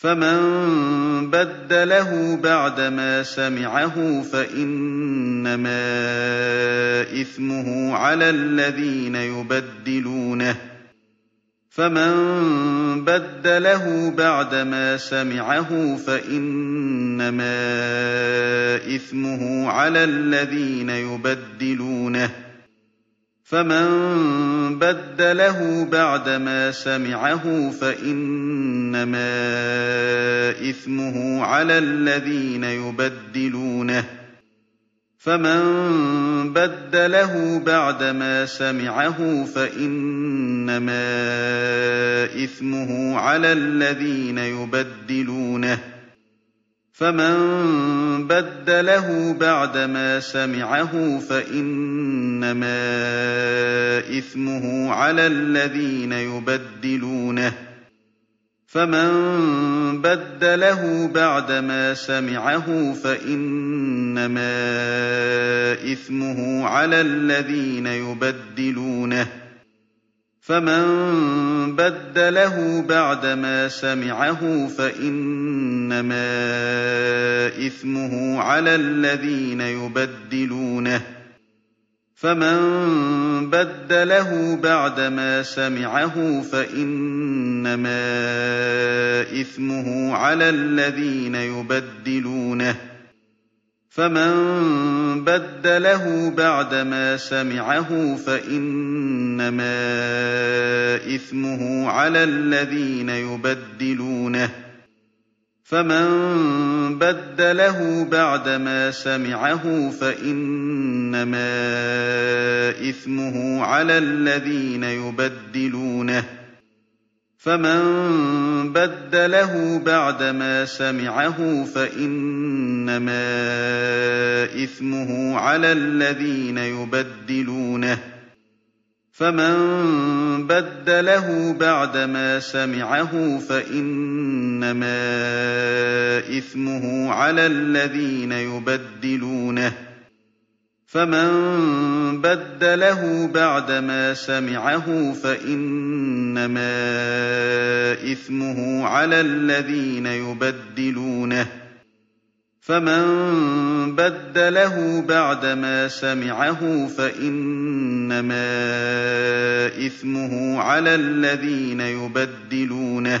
فَمَن بَدَّلَهُ بَعْدَمَا سَمِعَهُ فَإِنَّمَا إِثْمُهُ عَلَى الَّذِينَ يُبَدِّلُونَهُ فَمَن بَدَّلَهُ بَعْدَمَا سَمِعَهُ فَإِنَّمَا إِثْمُهُ عَلَى الَّذِينَ يُبَدِّلُونَهُ فَمَن بَدَّلَهُ بَعْدَمَا سَمِعَهُ فَإِنَّمَا إِثْمُهُ عَلَى الَّذِينَ يُبَدِّلُونَهُ فَمَن بَدَّلَهُ بَعْدَمَا سَمِعَهُ فَإِنَّمَا إِثْمُهُ عَلَى الَّذِينَ يُبَدِّلُونَهُ فَمَن بَدَّلَهُ بَعْدَمَا سَمِعَهُ فَإِنَّمَا إِثْمُهُ عَلَى الَّذِينَ يُبَدِّلُونَهُ فَمَن بَدَّلَهُ بَعْدَمَا سَمِعَهُ فَإِنَّمَا إِثْمُهُ عَلَى الَّذِينَ يُبَدِّلُونَهُ فَمَن بَدَّلَهُ بَعْدَمَا سَمِعَهُ فَإِنَّمَا إِثْمُهُ عَلَى الَّذِينَ يُبَدِّلُونَهُ فَمَن بَدَّلَهُ بَعْدَمَا سَمِعَهُ فَإِنَّمَا إِثْمُهُ عَلَى الَّذِينَ يُبَدِّلُونَهُ. فَمَن بَدَّلَهُ بَعْدَمَا سَمِعَهُ فَإِنَّمَا إِثْمُهُ عَلَى الَّذِينَ يُبَدِّلُونَهُ ۚ. فَمَن بَدَّلَهُ بَعْدَمَا سَمِعَهُ فَإِنَّمَا إِثْمُهُ عَلَى الَّذِينَ يُبَدِّلُونَهُ. فَمَن بَدَّلَهُ بَعْدَمَا سَمِعَهُ فَإِنَّمَا إِثْمُهُ عَلَى الَّذِينَ يُبَدِّلُونَهُ ۚ فَمَن بَدَّلَهُ بَعْدَمَا سَمِعَهُ فَإِنَّمَا إِثْمُهُ عَلَى الَّذِينَ يُبَدِّلُونَهُ فَمَن بَدَّلَهُ بَعْدَمَا سَمِعَهُ فَإِنَّمَا إِثْمُهُ عَلَى الَّذِينَ يُبَدِّلُونَهُ ۚ فَمَن بَدَّلَهُ بَعْدَمَا سَمِعَهُ فَإِنَّمَا إِثْمُهُ عَلَى الَّذِينَ يُبَدِّلُونَهُ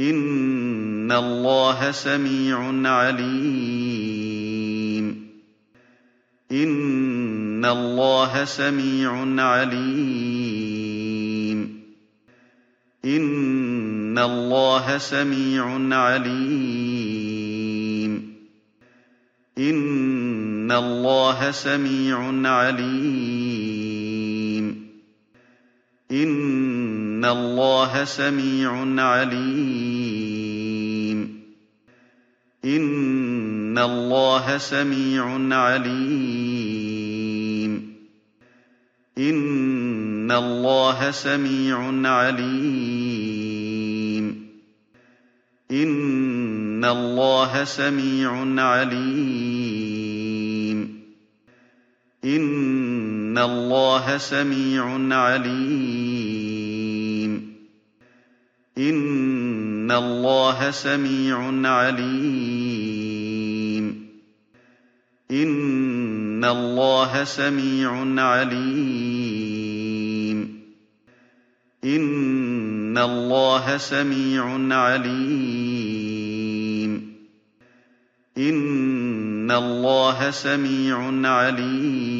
إِنَّ اللَّهَ سَمِيعٌ عَلِيمٌ إِنَّ اللَّهَ سَمِيعٌ عَلِيمٌ إِنَّ اللَّهَ سَمِيعٌ عَلِيمٌ إِنَّ اللَّهَ سَمِيعٌ عَلِيمٌ إِنَّ اللَّهَ سَمِيعٌ عَلِيمٌ إِنَّ اللَّهَ سَمِيعٌ عَلِيمٌ إِنَّ اللَّهَ سَمِيعٌ عَلِيمٌ إِنَّ اللَّهَ سَمِيعٌ عَلِيمٌ إِنَّ اللَّهَ سَمِيعٌ عَلِيمٌ إِنَّ اللَّهَ سَمِيعٌ عَلِيمٌ إِنَّ اللَّهَ سَمِيعٌ عَلِيمٌ إِنَّ اللَّهَ سَمِيعٌ عَلِيمٌ إِنَّ اللَّهَ سَمِيعٌ عَلِيمٌ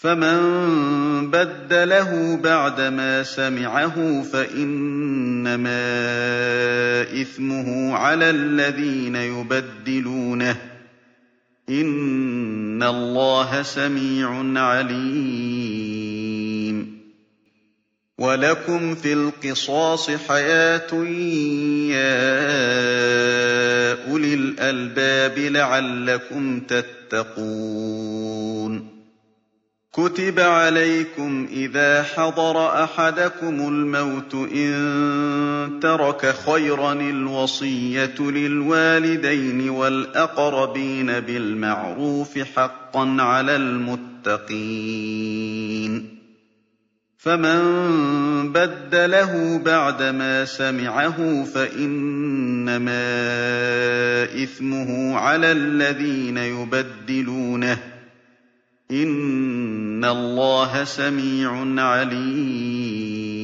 فَمَن بَدَّلَهُ بَعْدَمَا سَمِعَهُ فَإِنَّمَا إِثْمُهُ عَلَى الَّذِينَ يُبَدِّلُونَهُ ۚ إِنَّ اللَّهَ سَمِيعٌ عَلِيمٌ. وَلَكُمْ فِي الْقِصَاصِ حَيَاةٌ يَا أُولِي الْأَلْبَابِ لَعَلَّكُمْ تَتَّقُونَ كُتِبَ عَلَيْكُمْ إِذَا حَضَرَ أَحَدَكُمُ الْمَوْتُ إِن تَرَكَ خَيْرًا الْوَصِيَّةُ لِلْوَالِدَيْنِ وَالْأَقْرَبِينَ بِالْمَعْرُوفِ ۖ حَقًّا عَلَى الْمُتَّقِينَ فَمَن بَدَّلَهُ بَعْدَمَا سَمِعَهُ فَإِنَّمَا إِثْمُهُ عَلَى الَّذِينَ يُبَدِّلُونَهُ ۚ إِنَّ اللَّهَ سَمِيعٌ عَلِيمٌ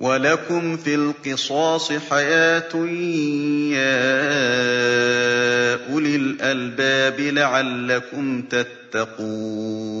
وَلَكُمْ فِي الْقِصَاصِ حَيَاةٌ يَا أُولِي الْأَلْبَابِ لَعَلَّكُمْ تَتَّقُونَ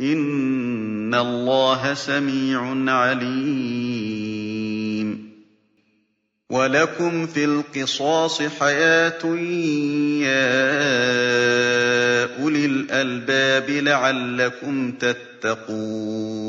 إِنَّ اللَّهَ سَمِيعٌ عَلِيمٌ وَلَكُمْ فِي الْقِصَاصِ حَيَاةٌ يَا أُولِي الْأَلْبَابِ لَعَلَّكُمْ تَتَّقُونَ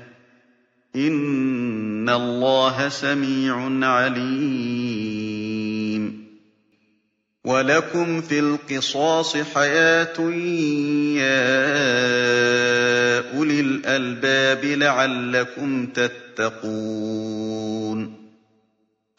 إِنَّ اللَّهَ سَمِيعٌ عَلِيمٌ وَلَكُمْ فِي الْقِصَاصِ حَيَاةٌ يَا أُولِي الْأَلْبَابِ لَعَلَّكُمْ تَتَّقُونَ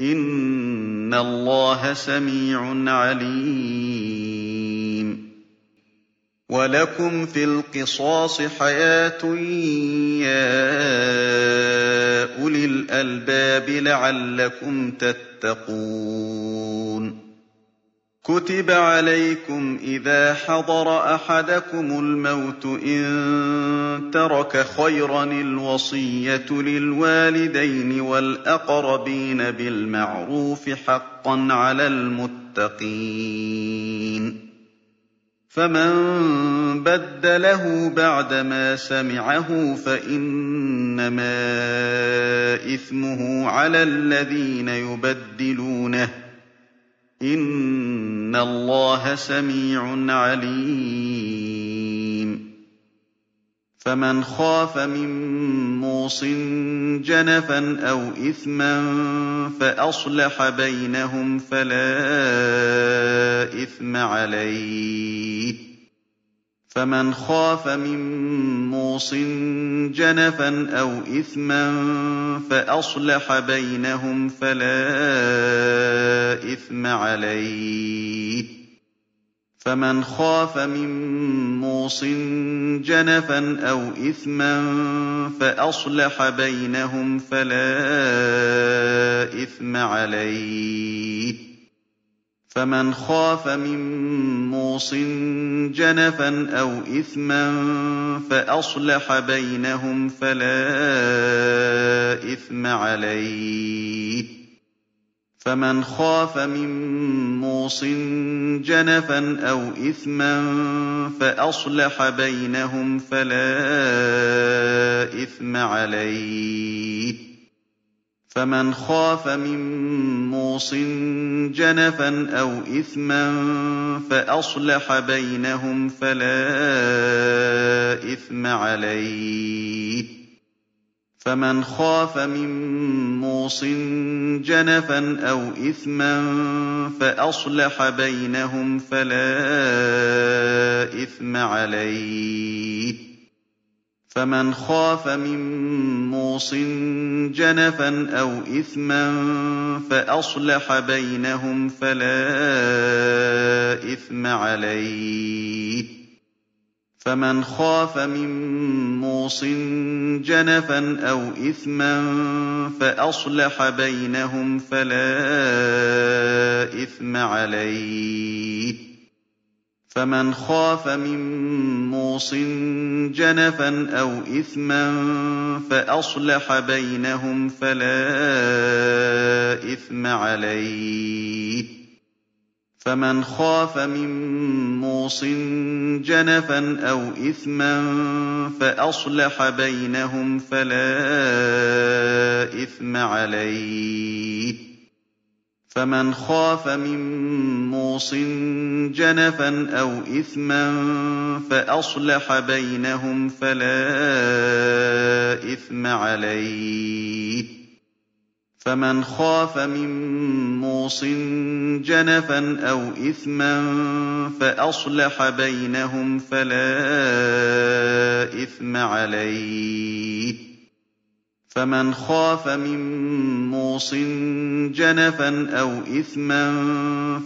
إِنَّ اللَّهَ سَمِيعٌ عَلِيمٌ وَلَكُمْ فِي الْقِصَاصِ حَيَاةٌ يَا أُولِي الْأَلْبَابِ لَعَلَّكُمْ تَتَّقُونَ كُتِبَ عَلَيْكُمْ إِذَا حَضَرَ أَحَدَكُمُ الْمَوْتُ إِن تَرَكَ خَيْرًا الْوَصِيَّةُ لِلْوَالِدَيْنِ وَالْأَقْرَبِينَ بِالْمَعْرُوفِ ۖ حَقًّا عَلَى الْمُتَّقِينَ فَمَن بَدَّلَهُ بَعْدَمَا سَمِعَهُ فَإِنَّمَا إِثْمُهُ عَلَى الَّذِينَ يُبَدِّلُونَهُ ۚ إِنَّ اللَّهَ سَمِيعٌ عَلِيمٌ فَمَنْ خَافَ مِن مُّوصٍ جَنَفًا أَوْ إِثْمًا فَأَصْلَحَ بَيْنَهُمْ فَلَا إِثْمَ عَلَيْهِ فَمَنْ خَافَ مِن مُّوصٍ جَنَفًا أَوْ إِثْمًا فَأَصْلَحَ بَيْنَهُمْ فَلَا إِثْمَ عَلَيْهِ. فَمَنْ خَافَ مِن مُّوصٍ جَنَفًا أَوْ إِثْمًا فَأَصْلَحَ بَيْنَهُمْ فَلَا إِثْمَ عَلَيْهِ. فَمَنْ خَافَ مِن مُّوصٍ جَنَفًا أَوْ إِثْمًا فَأَصْلَحَ بَيْنَهُمْ فَلَا إِثْمَ عَلَيْهِ. فَمَنْ خَافَ مِن مُّوصٍ جَنَفًا أَوْ إِثْمًا فَأَصْلَحَ بَيْنَهُمْ فَلَا إِثْمَ عَلَيْهِ. فَمَنْ خَافَ مِن مُّوصٍ جَنَفًا أَوْ إِثْمًا فَأَصْلَحَ بَيْنَهُمْ فَلَا إِثْمَ عَلَيْهِ. فَمَنْ خَافَ مِن مُّوصٍ جَنَفًا أَوْ إِثْمًا فَأَصْلَحَ بَيْنَهُمْ فَلَا إِثْمَ عَلَيْهِ. فَمَنْ خَافَ مِن مُّوصٍ جَنَفًا أَوْ إِثْمًا فَأَصْلَحَ بَيْنَهُمْ فَلَا إِثْمَ عَلَيْهِ. فَمَنْ خَافَ مِن مُّوصٍ جَنَفًا أَوْ إِثْمًا فَأَصْلَحَ بَيْنَهُمْ فَلَا إِثْمَ عَلَيْهِ. فَمَنْ خَافَ مِن مُّوصٍ جَنَفًا أَوْ إِثْمًا فَأَصْلَحَ بَيْنَهُمْ فَلَا إِثْمَ عَلَيْهِ. فَمَنْ خَافَ مِن مُّوصٍ جَنَفًا أَوْ إِثْمًا فَأَصْلَحَ بَيْنَهُمْ فَلَا إِثْمَ عَلَيْهِ. فَمَنْ خَافَ مِن مُّوصٍ جَنَفًا أَوْ إِثْمًا فَأَصْلَحَ بَيْنَهُمْ فَلَا إِثْمَ عَلَيْهِ. فَمَنْ خَافَ مِن مُّوصٍ جَنَفًا أَوْ إِثْمًا فَأَصْلَحَ بَيْنَهُمْ فَلَا إِثْمَ عَلَيْهِ. فَمَنْ خَافَ مِن مُّوصٍ جَنَفًا أَوْ إِثْمًا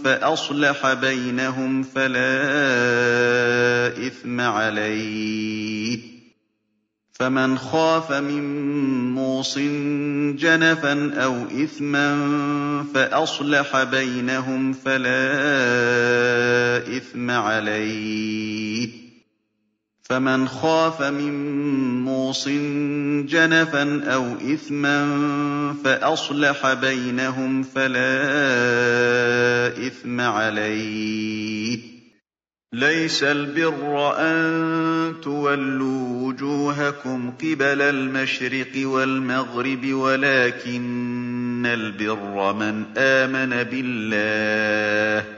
فَأَصْلَحَ بَيْنَهُمْ فَلَا إِثْمَ عَلَيْهِ. فَمَنْ خَافَ مِن مُّوصٍ جَنَفًا أَوْ إِثْمًا فَأَصْلَحَ بَيْنَهُمْ فَلَا إِثْمَ عَلَيْهِ. فَمَنْ خَافَ مِن مُّوصٍ جَنَفًا أَوْ إِثْمًا فَأَصْلَحَ بَيْنَهُمْ فَلَا إِثْمَ عَلَيْهِ ۚ. لَيْسَ الْبِرَّ أَن تُوَلُّوا وُجُوهَكُمْ قِبَلَ الْمَشْرِقِ وَالْمَغْرِبِ وَلَٰكِنَّ الْبِرَّ مَنْ آمَنَ بِاللَّهِ.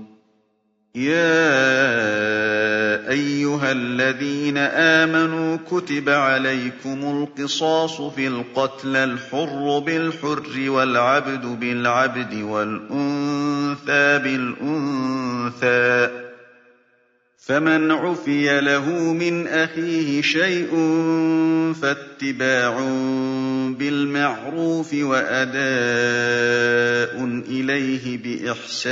يَا أَيُّهَا الَّذِينَ آمَنُوا كُتِبَ عَلَيْكُمُ الْقِصَاصُ فِي الْقَتْلَى ۖ الْحُرُّ بِالْحُرِّ وَالْعَبْدُ بِالْعَبْدِ وَالْأُنثَىٰ بِالْأُنثَىٰ ۚ. فَمَنْ عُفِيَ لَهُ مِنْ أَخِيهِ شَيْءٌ فَاتِّبَاعٌ بِالْمَعْرُوفِ وَأَدَاءٌ إِلَيْهِ بِإِحْسَانٍ.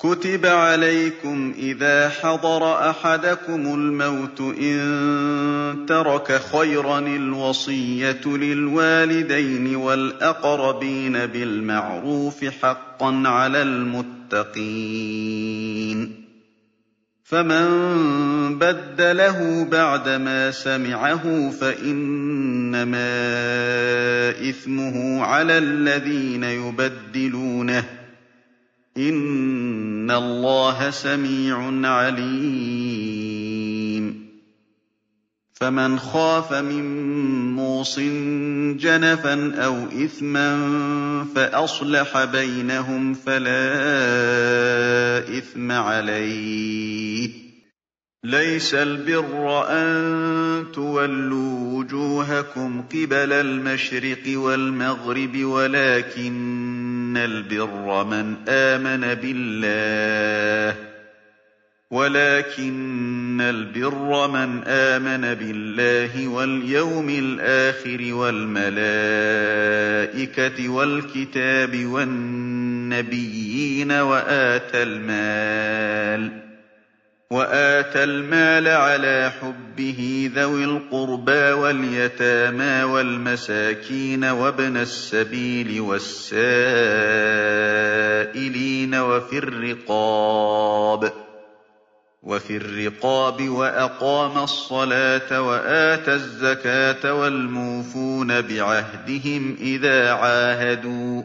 كُتِبَ عَلَيْكُمْ إِذَا حَضَرَ أَحَدَكُمُ الْمَوْتُ إِن تَرَكَ خَيْرًا الْوَصِيَّةُ لِلْوَالِدَيْنِ وَالْأَقْرَبِينَ بِالْمَعْرُوفِ ۖ حَقًّا عَلَى الْمُتَّقِينَ فَمَن بَدَّلَهُ بَعْدَمَا سَمِعَهُ فَإِنَّمَا إِثْمُهُ عَلَى الَّذِينَ يُبَدِّلُونَهُ ۚ إِنَّ اللَّهَ سَمِيعٌ عَلِيمٌ فَمَنْ خَافَ مِن مُّوصٍ جَنَفًا أَوْ إِثْمًا فَأَصْلَحَ بَيْنَهُمْ فَلَا إِثْمَ عَلَيْهِ ۚ لَيْسَ الْبِرَّ أَن تُوَلُّوا وُجُوهَكُمْ قِبَلَ الْمَشْرِقِ وَالْمَغْرِبِ وَلَٰكِنَّ الْبِرَّ مَنْ آمَنَ بِاللَّهِ وَلَٰكِنَّ الْبِرَّ مَنْ آمَنَ بِاللَّهِ وَالْيَوْمِ الْآخِرِ وَالْمَلَائِكَةِ وَالْكِتَابِ وَالنَّبِيِّينَ وَآتَى الْمَالَ وَآتَى الْمَالَ عَلَىٰ حُبِّهِ ذَوِي الْقُرْبَىٰ وَالْيَتَامَىٰ وَالْمَسَاكِينَ وَابْنَ السَّبِيلِ وَالسَّائِلِينَ وَفِي الرِّقَابِ وَأَقَامَ الصَّلَاةَ وَآتَى الزَّكَاةَ وَالْمُوفُونَ بِعَهْدِهِمْ إِذَا عَاهَدُوا ۖ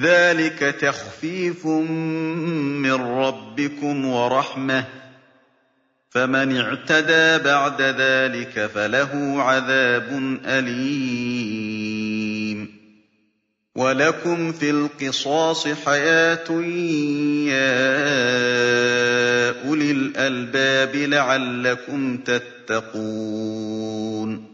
ذَٰلِكَ تَخْفِيفٌ مِّن رَّبِّكُمْ وَرَحْمَةٌ ۚ. فَمَنِ اعْتَدَىٰ بَعْدَ ذَٰلِكَ فَلَهُ عَذَابٌ أَلِيمٌ. وَلَكُمْ فِي الْقِصَاصِ حَيَاةٌ يَا أُولِي الْأَلْبَابِ لَعَلَّكُمْ تَتَّقُونَ.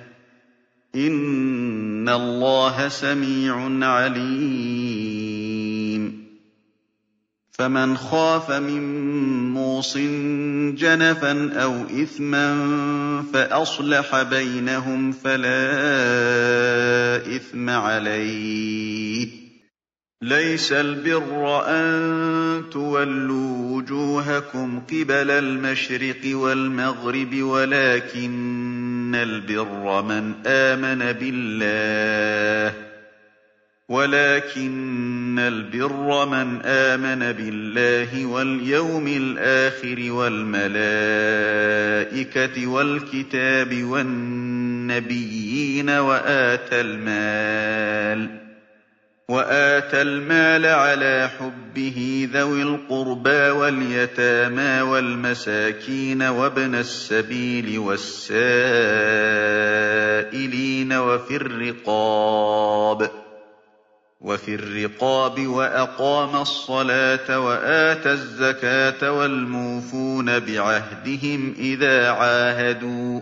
إِنَّ اللَّهَ سَمِيعٌ عَلِيمٌ فَمَنْ خَافَ مِن مُّوصٍ جَنَفًا أَوْ إِثْمًا فَأَصْلَحَ بَيْنَهُمْ فَلَا إِثْمَ عَلَيْهِ ۚ لَيْسَ الْبِرَّ أَن تُوَلُّوا وُجُوهَكُمْ قِبَلَ الْمَشْرِقِ وَالْمَغْرِبِ وَلَٰكِنَّ الْبِرَّ مَنْ آمَنَ بِاللَّهِ ولكن البر من آمن بالله واليوم الآخر والملائكة والكتاب والنبيين وآتى المال. وآتى المال على حبه ذوي القربى واليتامى والمساكين وابن السبيل والسائلين وفي الرقاب ۖ وفي الرقاب وأقام الصلاة وآتى الزكاة والموفون بعهدهم إذا عاهدوا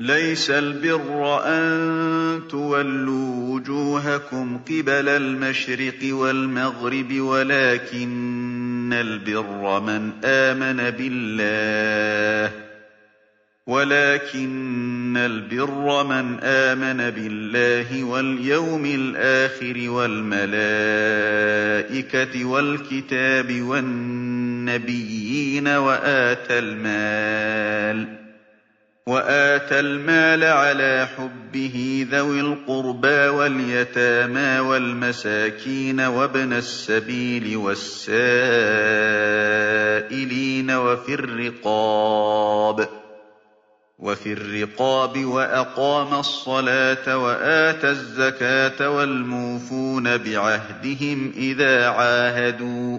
لَيْسَ الْبِرَّ أَن تُوَلُّوا وُجُوهَكُمْ قِبَلَ الْمَشْرِقِ وَالْمَغْرِبِ وَلَٰكِنَّ الْبِرَّ مَنْ آمَنَ بِاللَّهِ ولكن البر من آمن بالله واليوم الآخر والملائكة والكتاب والنبيين وآتى المال. وآتى المال على حبه ذوي القربى واليتامى والمساكين وابن السبيل والسائلين وفي الرقاب وفي الرقاب وأقام الصلاة وآتى الزكاة والموفون بعهدهم إذا عاهدوا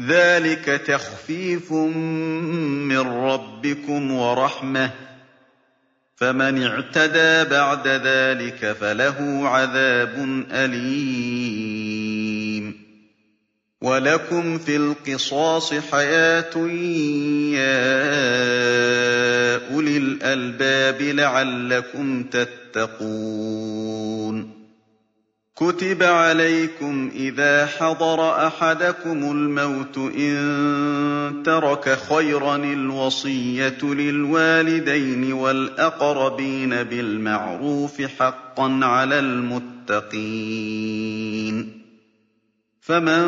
ذَٰلِكَ تَخْفِيفٌ مِّن رَّبِّكُمْ وَرَحْمَةٌ ۚ. فَمَنِ اعْتَدَىٰ بَعْدَ ذَٰلِكَ فَلَهُ عَذَابٌ أَلِيمٌ. وَلَكُمْ فِي الْقِصَاصِ حَيَاةٌ يَا أُولِي الْأَلْبَابِ لَعَلَّكُمْ تَتَّقُونَ. كُتِبَ عَلَيْكُمْ إِذَا حَضَرَ أَحَدَكُمُ الْمَوْتُ إِن تَرَكَ خَيْرًا الْوَصِيَّةُ لِلْوَالِدَيْنِ وَالْأَقْرَبِينَ بِالْمَعْرُوفِ ۖ حَقًّا عَلَى الْمُتَّقِينَ فَمَن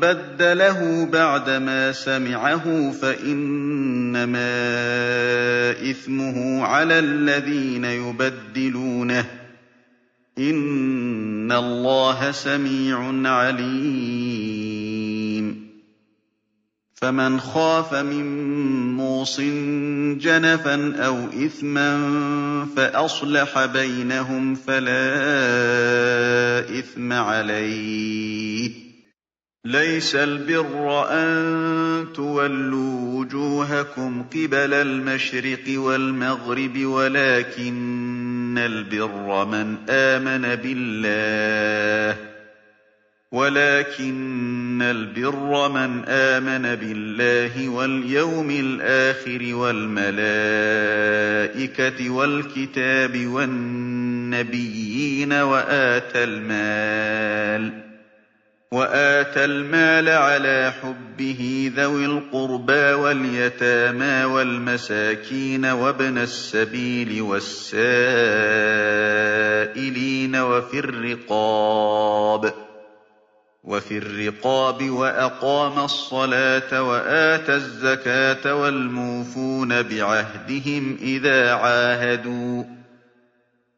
بَدَّلَهُ بَعْدَمَا سَمِعَهُ فَإِنَّمَا إِثْمُهُ عَلَى الَّذِينَ يُبَدِّلُونَهُ ۚ إِنَّ اللَّهَ سَمِيعٌ عَلِيمٌ. فَمَنْ خَافَ مِن مُّوصٍ جَنَفًا أَوْ إِثْمًا فَأَصْلَحَ بَيْنَهُمْ فَلَا إِثْمَ عَلَيْهِ ۚ. لَيْسَ الْبِرَّ أَن تُوَلُّوا وُجُوهَكُمْ قِبَلَ الْمَشْرِقِ وَالْمَغْرِبِ وَلَٰكِنَّ الْبِرَّ مَنْ آمَنَ بِاللَّهِ وَلَٰكِنَّ الْبِرَّ مَنْ آمَنَ بِاللَّهِ وَالْيَوْمِ الْآخِرِ وَالْمَلَائِكَةِ وَالْكِتَابِ وَالنَّبِيِّينَ وَآتَى الْمَالَ عَلَىٰ حُبِّهِ ذَوِي الْقُرْبَىٰ وَالْيَتَامَىٰ وَالْمَسَاكِينَ وَابْنَ السَّبِيلِ وَالسَّائِلِينَ وَفِي الرِّقَابِ وفي الرقاب وأقام الصلاة وآتى الزكاة والموفون بعهدهم إذا عاهدوا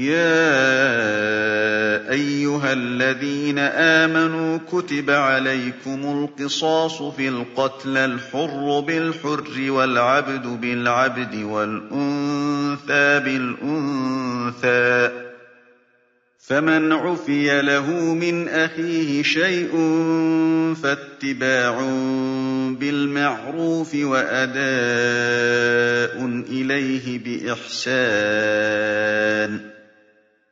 يَا أَيُّهَا الَّذِينَ آمَنُوا كُتِبَ عَلَيْكُمُ الْقِصَاصُ فِي الْقَتْلَى ۖ الْحُرُّ بِالْحُرِّ وَالْعَبْدُ بِالْعَبْدِ وَالْأُنثَىٰ بِالْأُنثَىٰ ۚ. فَمَنْ عُفِيَ لَهُ مِنْ أَخِيهِ شَيْءٌ فَاتِّبَاعٌ بِالْمَعْرُوفِ وَأَدَاءٌ إِلَيْهِ بِإِحْسَانٍ ۗ.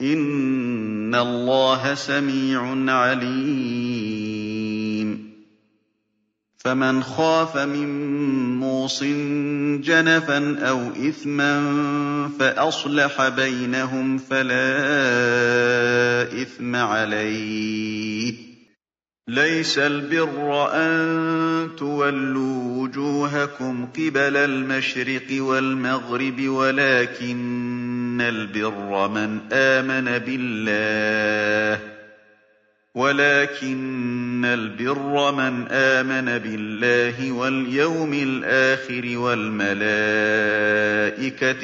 إِنَّ اللَّهَ سَمِيعٌ عَلِيمٌ فَمَنْ خَافَ مِن مُّوصٍ جَنَفًا أَوْ إِثْمًا فَأَصْلَحَ بَيْنَهُمْ فَلَا إِثْمَ عَلَيْهِ ۚ لَيْسَ الْبِرَّ أَن تُوَلُّوا وُجُوهَكُمْ قِبَلَ الْمَشْرِقِ وَالْمَغْرِبِ وَلَٰكِنَّ الْبِرَّ مَنْ آمَنَ بِاللَّهِ. وَلَٰكِنَّ الْبِرَّ مَنْ آمَنَ بِاللَّهِ وَالْيَوْمِ الْآخِرِ وَالْمَلَائِكَةِ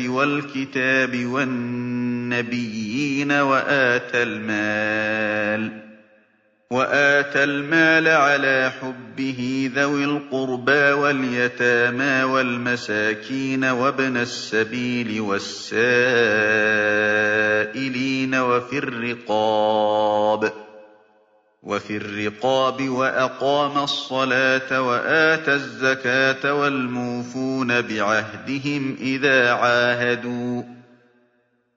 وَالْكِتَابِ وَالنَّبِيِّينَ وَآتَى الْمَالَ. عَلَىٰ حُبِّهِ ذَوِي الْقُرْبَىٰ وَالْيَتَامَىٰ وَالْمَسَاكِينَ وَابْنَ السَّبِيلِ وَالسَّائِلِينَ وَفِي الرِّقَابِ وفي الرقاب وأقام الصلاة وآتى الزكاة والموفون بعهدهم إذا عاهدوا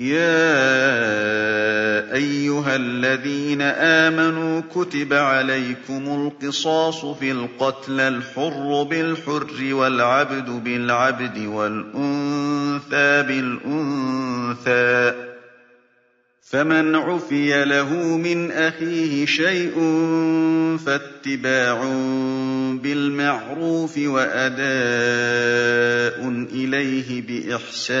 يَا أَيُّهَا الَّذِينَ آمَنُوا كُتِبَ عَلَيْكُمُ الْقِصَاصُ فِي الْقَتْلَى ۖ الْحُرُّ بِالْحُرِّ وَالْعَبْدُ بِالْعَبْدِ وَالْأُنثَىٰ بِالْأُنثَىٰ ۚ. فَمَنْ عُفِيَ لَهُ مِنْ أَخِيهِ شَيْءٌ فَاتِّبَاعٌ بِالْمَعْرُوفِ وَأَدَاءٌ إِلَيْهِ بِإِحْسَانٍ.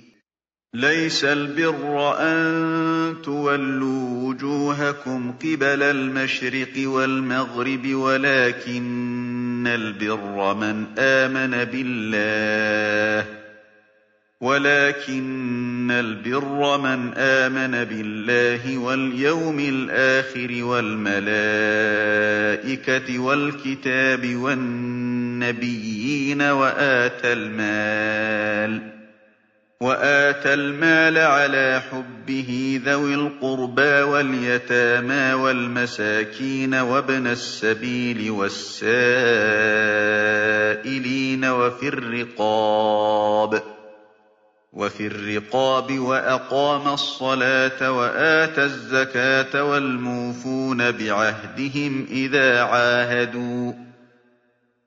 لَيْسَ الْبِرَّ أَن تُوَلُّوا وُجُوهَكُمْ قِبَلَ الْمَشْرِقِ وَالْمَغْرِبِ وَلَٰكِنَّ الْبِرَّ مَنْ آمَنَ بِاللَّهِ وَلَٰكِنَّ الْبِرَّ مَنْ آمَنَ بِاللَّهِ وَالْيَوْمِ الْآخِرِ وَالْمَلَائِكَةِ وَالْكِتَابِ وَالنَّبِيِّينَ وَآتَى الْمَالَ. وَآتَى الْمَالَ عَلَىٰ حُبِّهِ ذَوِي الْقُرْبَىٰ وَالْيَتَامَىٰ وَالْمَسَاكِينَ وَابْنَ السَّبِيلِ وَالسَّائِلِينَ وَفِي الرِّقَابِ وَأَقَامَ الصَّلَاةَ وَآتَى الزَّكَاةَ وَالْمُوفُونَ بِعَهْدِهِمْ إِذَا عَاهَدُوا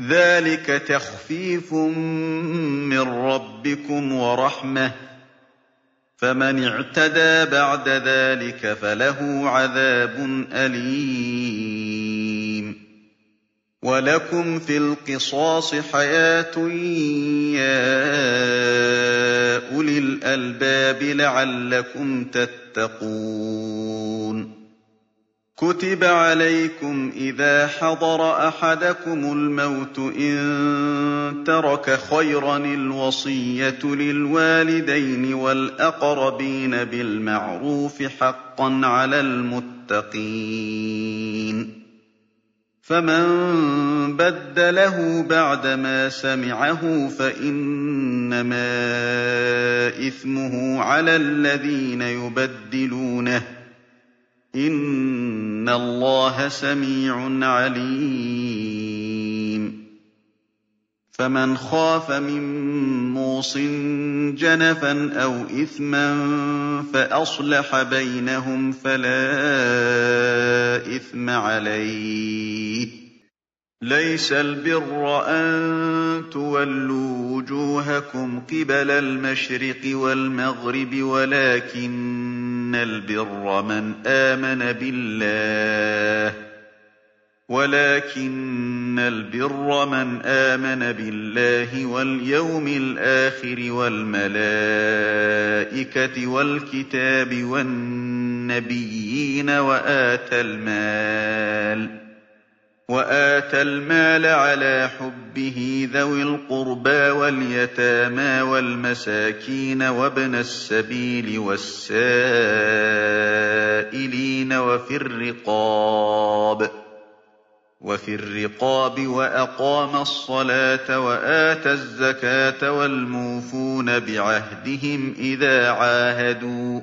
ذَٰلِكَ تَخْفِيفٌ مِّن رَّبِّكُمْ وَرَحْمَةٌ ۚ. فَمَنِ اعْتَدَىٰ بَعْدَ ذَٰلِكَ فَلَهُ عَذَابٌ أَلِيمٌ. وَلَكُمْ فِي الْقِصَاصِ حَيَاةٌ يَا أُولِي الْأَلْبَابِ لَعَلَّكُمْ تَتَّقُونَ. كُتِبَ عَلَيْكُمْ إِذَا حَضَرَ أَحَدَكُمُ الْمَوْتُ إِن تَرَكَ خَيْرًا الْوَصِيَّةُ لِلْوَالِدَيْنِ وَالْأَقْرَبِينَ بِالْمَعْرُوفِ ۖ حَقًّا عَلَى الْمُتَّقِينَ فَمَن بَدَّلَهُ بَعْدَمَا سَمِعَهُ فَإِنَّمَا إِثْمُهُ عَلَى الَّذِينَ يُبَدِّلُونَهُ ۚ إِنَّ اللَّهَ سَمِيعٌ عَلِيمٌ. فَمَنْ خَافَ مِن مُّوصٍ جَنَفًا أَوْ إِثْمًا فَأَصْلَحَ بَيْنَهُمْ فَلَا إِثْمَ عَلَيْهِ ۚ. لَيْسَ الْبِرَّ أَن تُوَلُّوا وُجُوهَكُمْ قِبَلَ الْمَشْرِقِ وَالْمَغْرِبِ وَلَٰكِنَّ الْبِرَّ مَنْ آمَنَ بِاللَّهِ وَلَٰكِنَّ الْبِرَّ مَنْ آمَنَ بِاللَّهِ وَالْيَوْمِ الْآخِرِ وَالْمَلَائِكَةِ وَالْكِتَابِ وَالنَّبِيِّينَ وَآتَى الْمَالَ عَلَىٰ حُبِّهِ ذَوِي الْقُرْبَىٰ وَالْيَتَامَىٰ وَالْمَسَاكِينَ وَابْنَ السَّبِيلِ وَالسَّائِلِينَ وَفِي الرِّقَابِ وَأَقَامَ الصَّلَاةَ وَآتَى الزَّكَاةَ وَالْمُوفُونَ بِعَهْدِهِمْ إِذَا عَاهَدُوا ۖ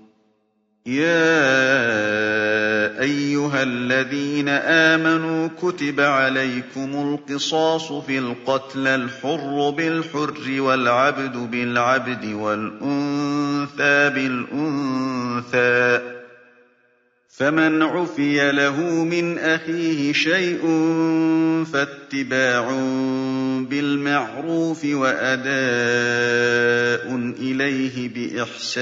يَا أَيُّهَا الَّذِينَ آمَنُوا كُتِبَ عَلَيْكُمُ الْقِصَاصُ فِي الْقَتْلَى ۖ الْحُرُّ بِالْحُرِّ وَالْعَبْدُ بِالْعَبْدِ وَالْأُنثَىٰ بِالْأُنثَىٰ ۚ. فَمَنْ عُفِيَ لَهُ مِنْ أَخِيهِ شَيْءٌ فَاتِّبَاعٌ بِالْمَعْرُوفِ وَأَدَاءٌ إِلَيْهِ بِإِحْسَانٍ.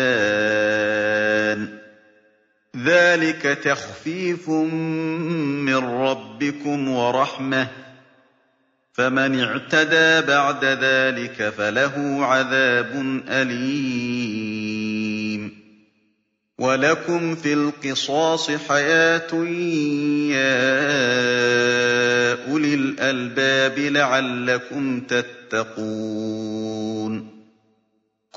ذَٰلِكَ تَخْفِيفٌ مِّن رَّبِّكُمْ وَرَحْمَةٌ ۚ. فَمَنِ اعْتَدَىٰ بَعْدَ ذَٰلِكَ فَلَهُ عَذَابٌ أَلِيمٌ. وَلَكُمْ فِي الْقِصَاصِ حَيَاةٌ يَا أُولِي الْأَلْبَابِ لَعَلَّكُمْ تَتَّقُونَ.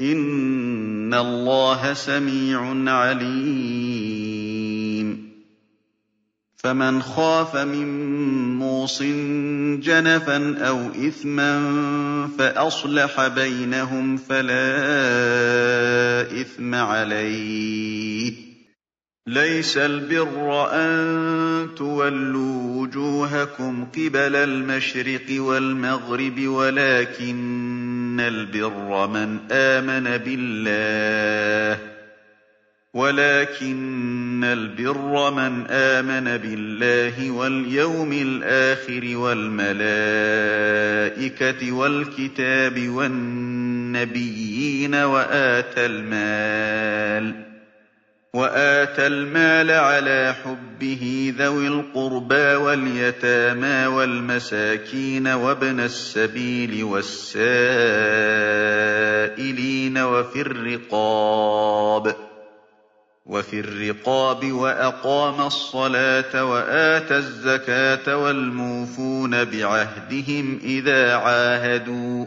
إِنَّ اللَّهَ سَمِيعٌ عَلِيمٌ فَمَنْ خَافَ مِن مُّوصٍ جَنَفًا أَوْ إِثْمًا فَأَصْلَحَ بَيْنَهُمْ فَلَا إِثْمَ عَلَيْهِ ۚ لَيْسَ الْبِرَّ أَن تُوَلُّوا وُجُوهَكُمْ قِبَلَ الْمَشْرِقِ وَالْمَغْرِبِ وَلَٰكِنَّ الْبِرَّ مَنْ آمَنَ بِاللَّهِ وَلَٰكِنَّ الْبِرَّ مَنْ آمَنَ بِاللَّهِ وَالْيَوْمِ الْآخِرِ وَالْمَلَائِكَةِ وَالْكِتَابِ وَالنَّبِيِّينَ وَآتَى الْمَالَ عَلَىٰ حُبِّهِ ذَوِي الْقُرْبَىٰ وَالْيَتَامَىٰ وَالْمَسَاكِينَ وَابْنَ السَّبِيلِ وَالسَّائِلِينَ وَفِي الرِّقَابِ وفي الرقاب وأقام الصلاة وآتى الزكاة والموفون بعهدهم إذا عاهدوا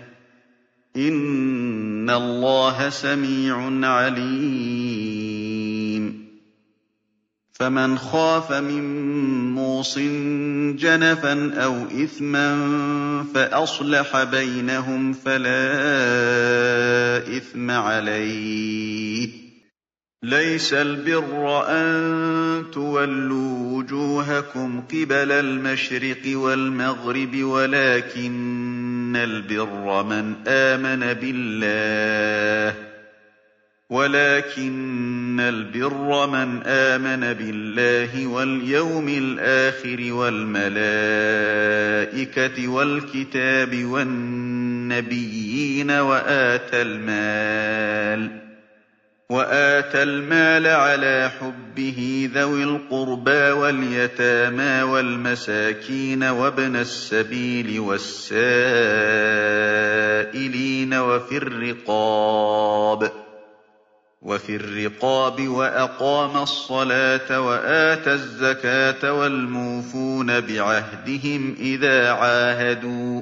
إِنَّ اللَّهَ سَمِيعٌ عَلِيمٌ فَمَنْ خَافَ مِن مُّوصٍ جَنَفًا أَوْ إِثْمًا فَأَصْلَحَ بَيْنَهُمْ فَلَا إِثْمَ عَلَيْهِ ۚ لَيْسَ الْبِرَّ أَن تُوَلُّوا وُجُوهَكُمْ قِبَلَ الْمَشْرِقِ وَالْمَغْرِبِ وَلَٰكِنَّ الْبِرَّ مَنْ آمَنَ بِاللَّهِ وَلَٰكِنَّ الْبِرَّ مَنْ آمَنَ بِاللَّهِ وَالْيَوْمِ الْآخِرِ وَالْمَلَائِكَةِ وَالْكِتَابِ وَالنَّبِيِّينَ وَآتَى الْمَالَ وَآتَى الْمَالَ عَلَىٰ حُبِّهِ ذَوِي الْقُرْبَىٰ وَالْيَتَامَىٰ وَالْمَسَاكِينَ وَابْنَ السَّبِيلِ وَالسَّائِلِينَ وَفِي الرِّقَابِ وَأَقَامَ الصَّلَاةَ وَآتَى الزَّكَاةَ وَالْمُوفُونَ بِعَهْدِهِمْ إِذَا عَاهَدُوا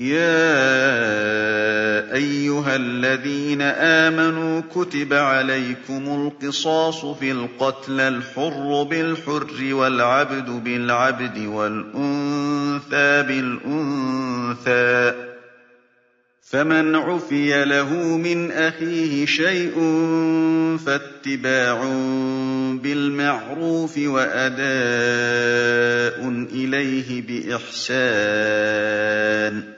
يَا أَيُّهَا الَّذِينَ آمَنُوا كُتِبَ عَلَيْكُمُ الْقِصَاصُ فِي الْقَتْلَى ۖ الْحُرُّ بِالْحُرِّ وَالْعَبْدُ بِالْعَبْدِ وَالْأُنثَىٰ بِالْأُنثَىٰ ۚ. فَمَنْ عُفِيَ لَهُ مِنْ أَخِيهِ شَيْءٌ فَاتِّبَاعٌ بِالْمَعْرُوفِ وَأَدَاءٌ إِلَيْهِ بِإِحْسَانٍ ۗ.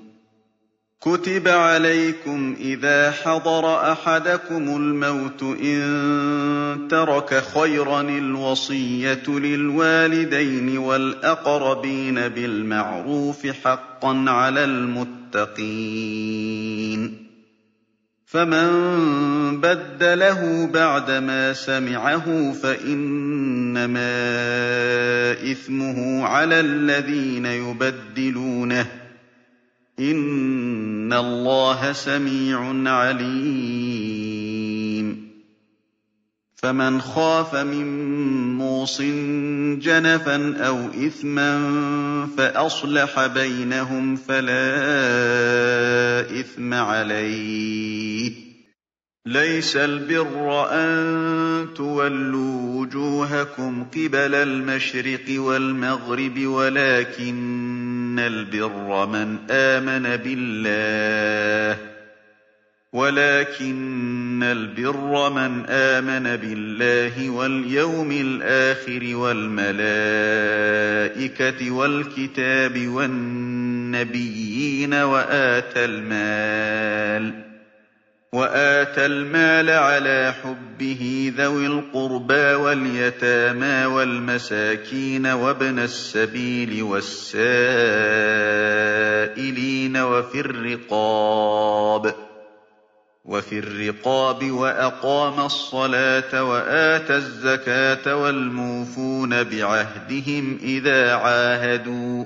كُتِبَ عَلَيْكُمْ إِذَا حَضَرَ أَحَدَكُمُ الْمَوْتُ إِن تَرَكَ خَيْرًا الْوَصِيَّةُ لِلْوَالِدَيْنِ وَالْأَقْرَبِينَ بِالْمَعْرُوفِ ۖ حَقًّا عَلَى الْمُتَّقِينَ فَمَن بَدَّلَهُ بَعْدَمَا سَمِعَهُ فَإِنَّمَا إِثْمُهُ عَلَى الَّذِينَ يُبَدِّلُونَهُ ۚ إِنَّ اللَّهَ سَمِيعٌ عَلِيمٌ فَمَنْ خَافَ مِن مُّوصٍ جَنَفًا أَوْ إِثْمًا فَأَصْلَحَ بَيْنَهُمْ فَلَا إِثْمَ عَلَيْهِ ۚ لَيْسَ الْبِرَّ أَن تُوَلُّوا وُجُوهَكُمْ قِبَلَ الْمَشْرِقِ وَالْمَغْرِبِ وَلَٰكِنَّ الْبِرَّ مَنْ آمَنَ بِاللَّهِ وَلَٰكِنَّ الْبِرَّ مَنْ آمَنَ بِاللَّهِ وَالْيَوْمِ الْآخِرِ وَالْمَلَائِكَةِ وَالْكِتَابِ وَالنَّبِيِّينَ وَآتَى الْمَالَ عَلَىٰ حُبِّهِ ذَوِي الْقُرْبَىٰ وَالْيَتَامَىٰ وَالْمَسَاكِينَ وَابْنَ السَّبِيلِ وَالسَّائِلِينَ وَفِي الرِّقَابِ وفي الرقاب وأقام الصلاة وآتى الزكاة والموفون بعهدهم إذا عاهدوا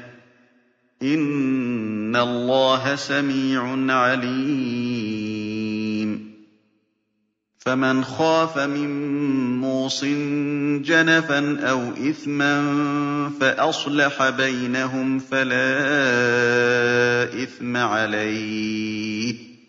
إِنَّ اللَّهَ سَمِيعٌ عَلِيمٌ فَمَنْ خَافَ مِن مُّوصٍ جَنَفًا أَوْ إِثْمًا فَأَصْلَحَ بَيْنَهُمْ فَلَا إِثْمَ عَلَيْهِ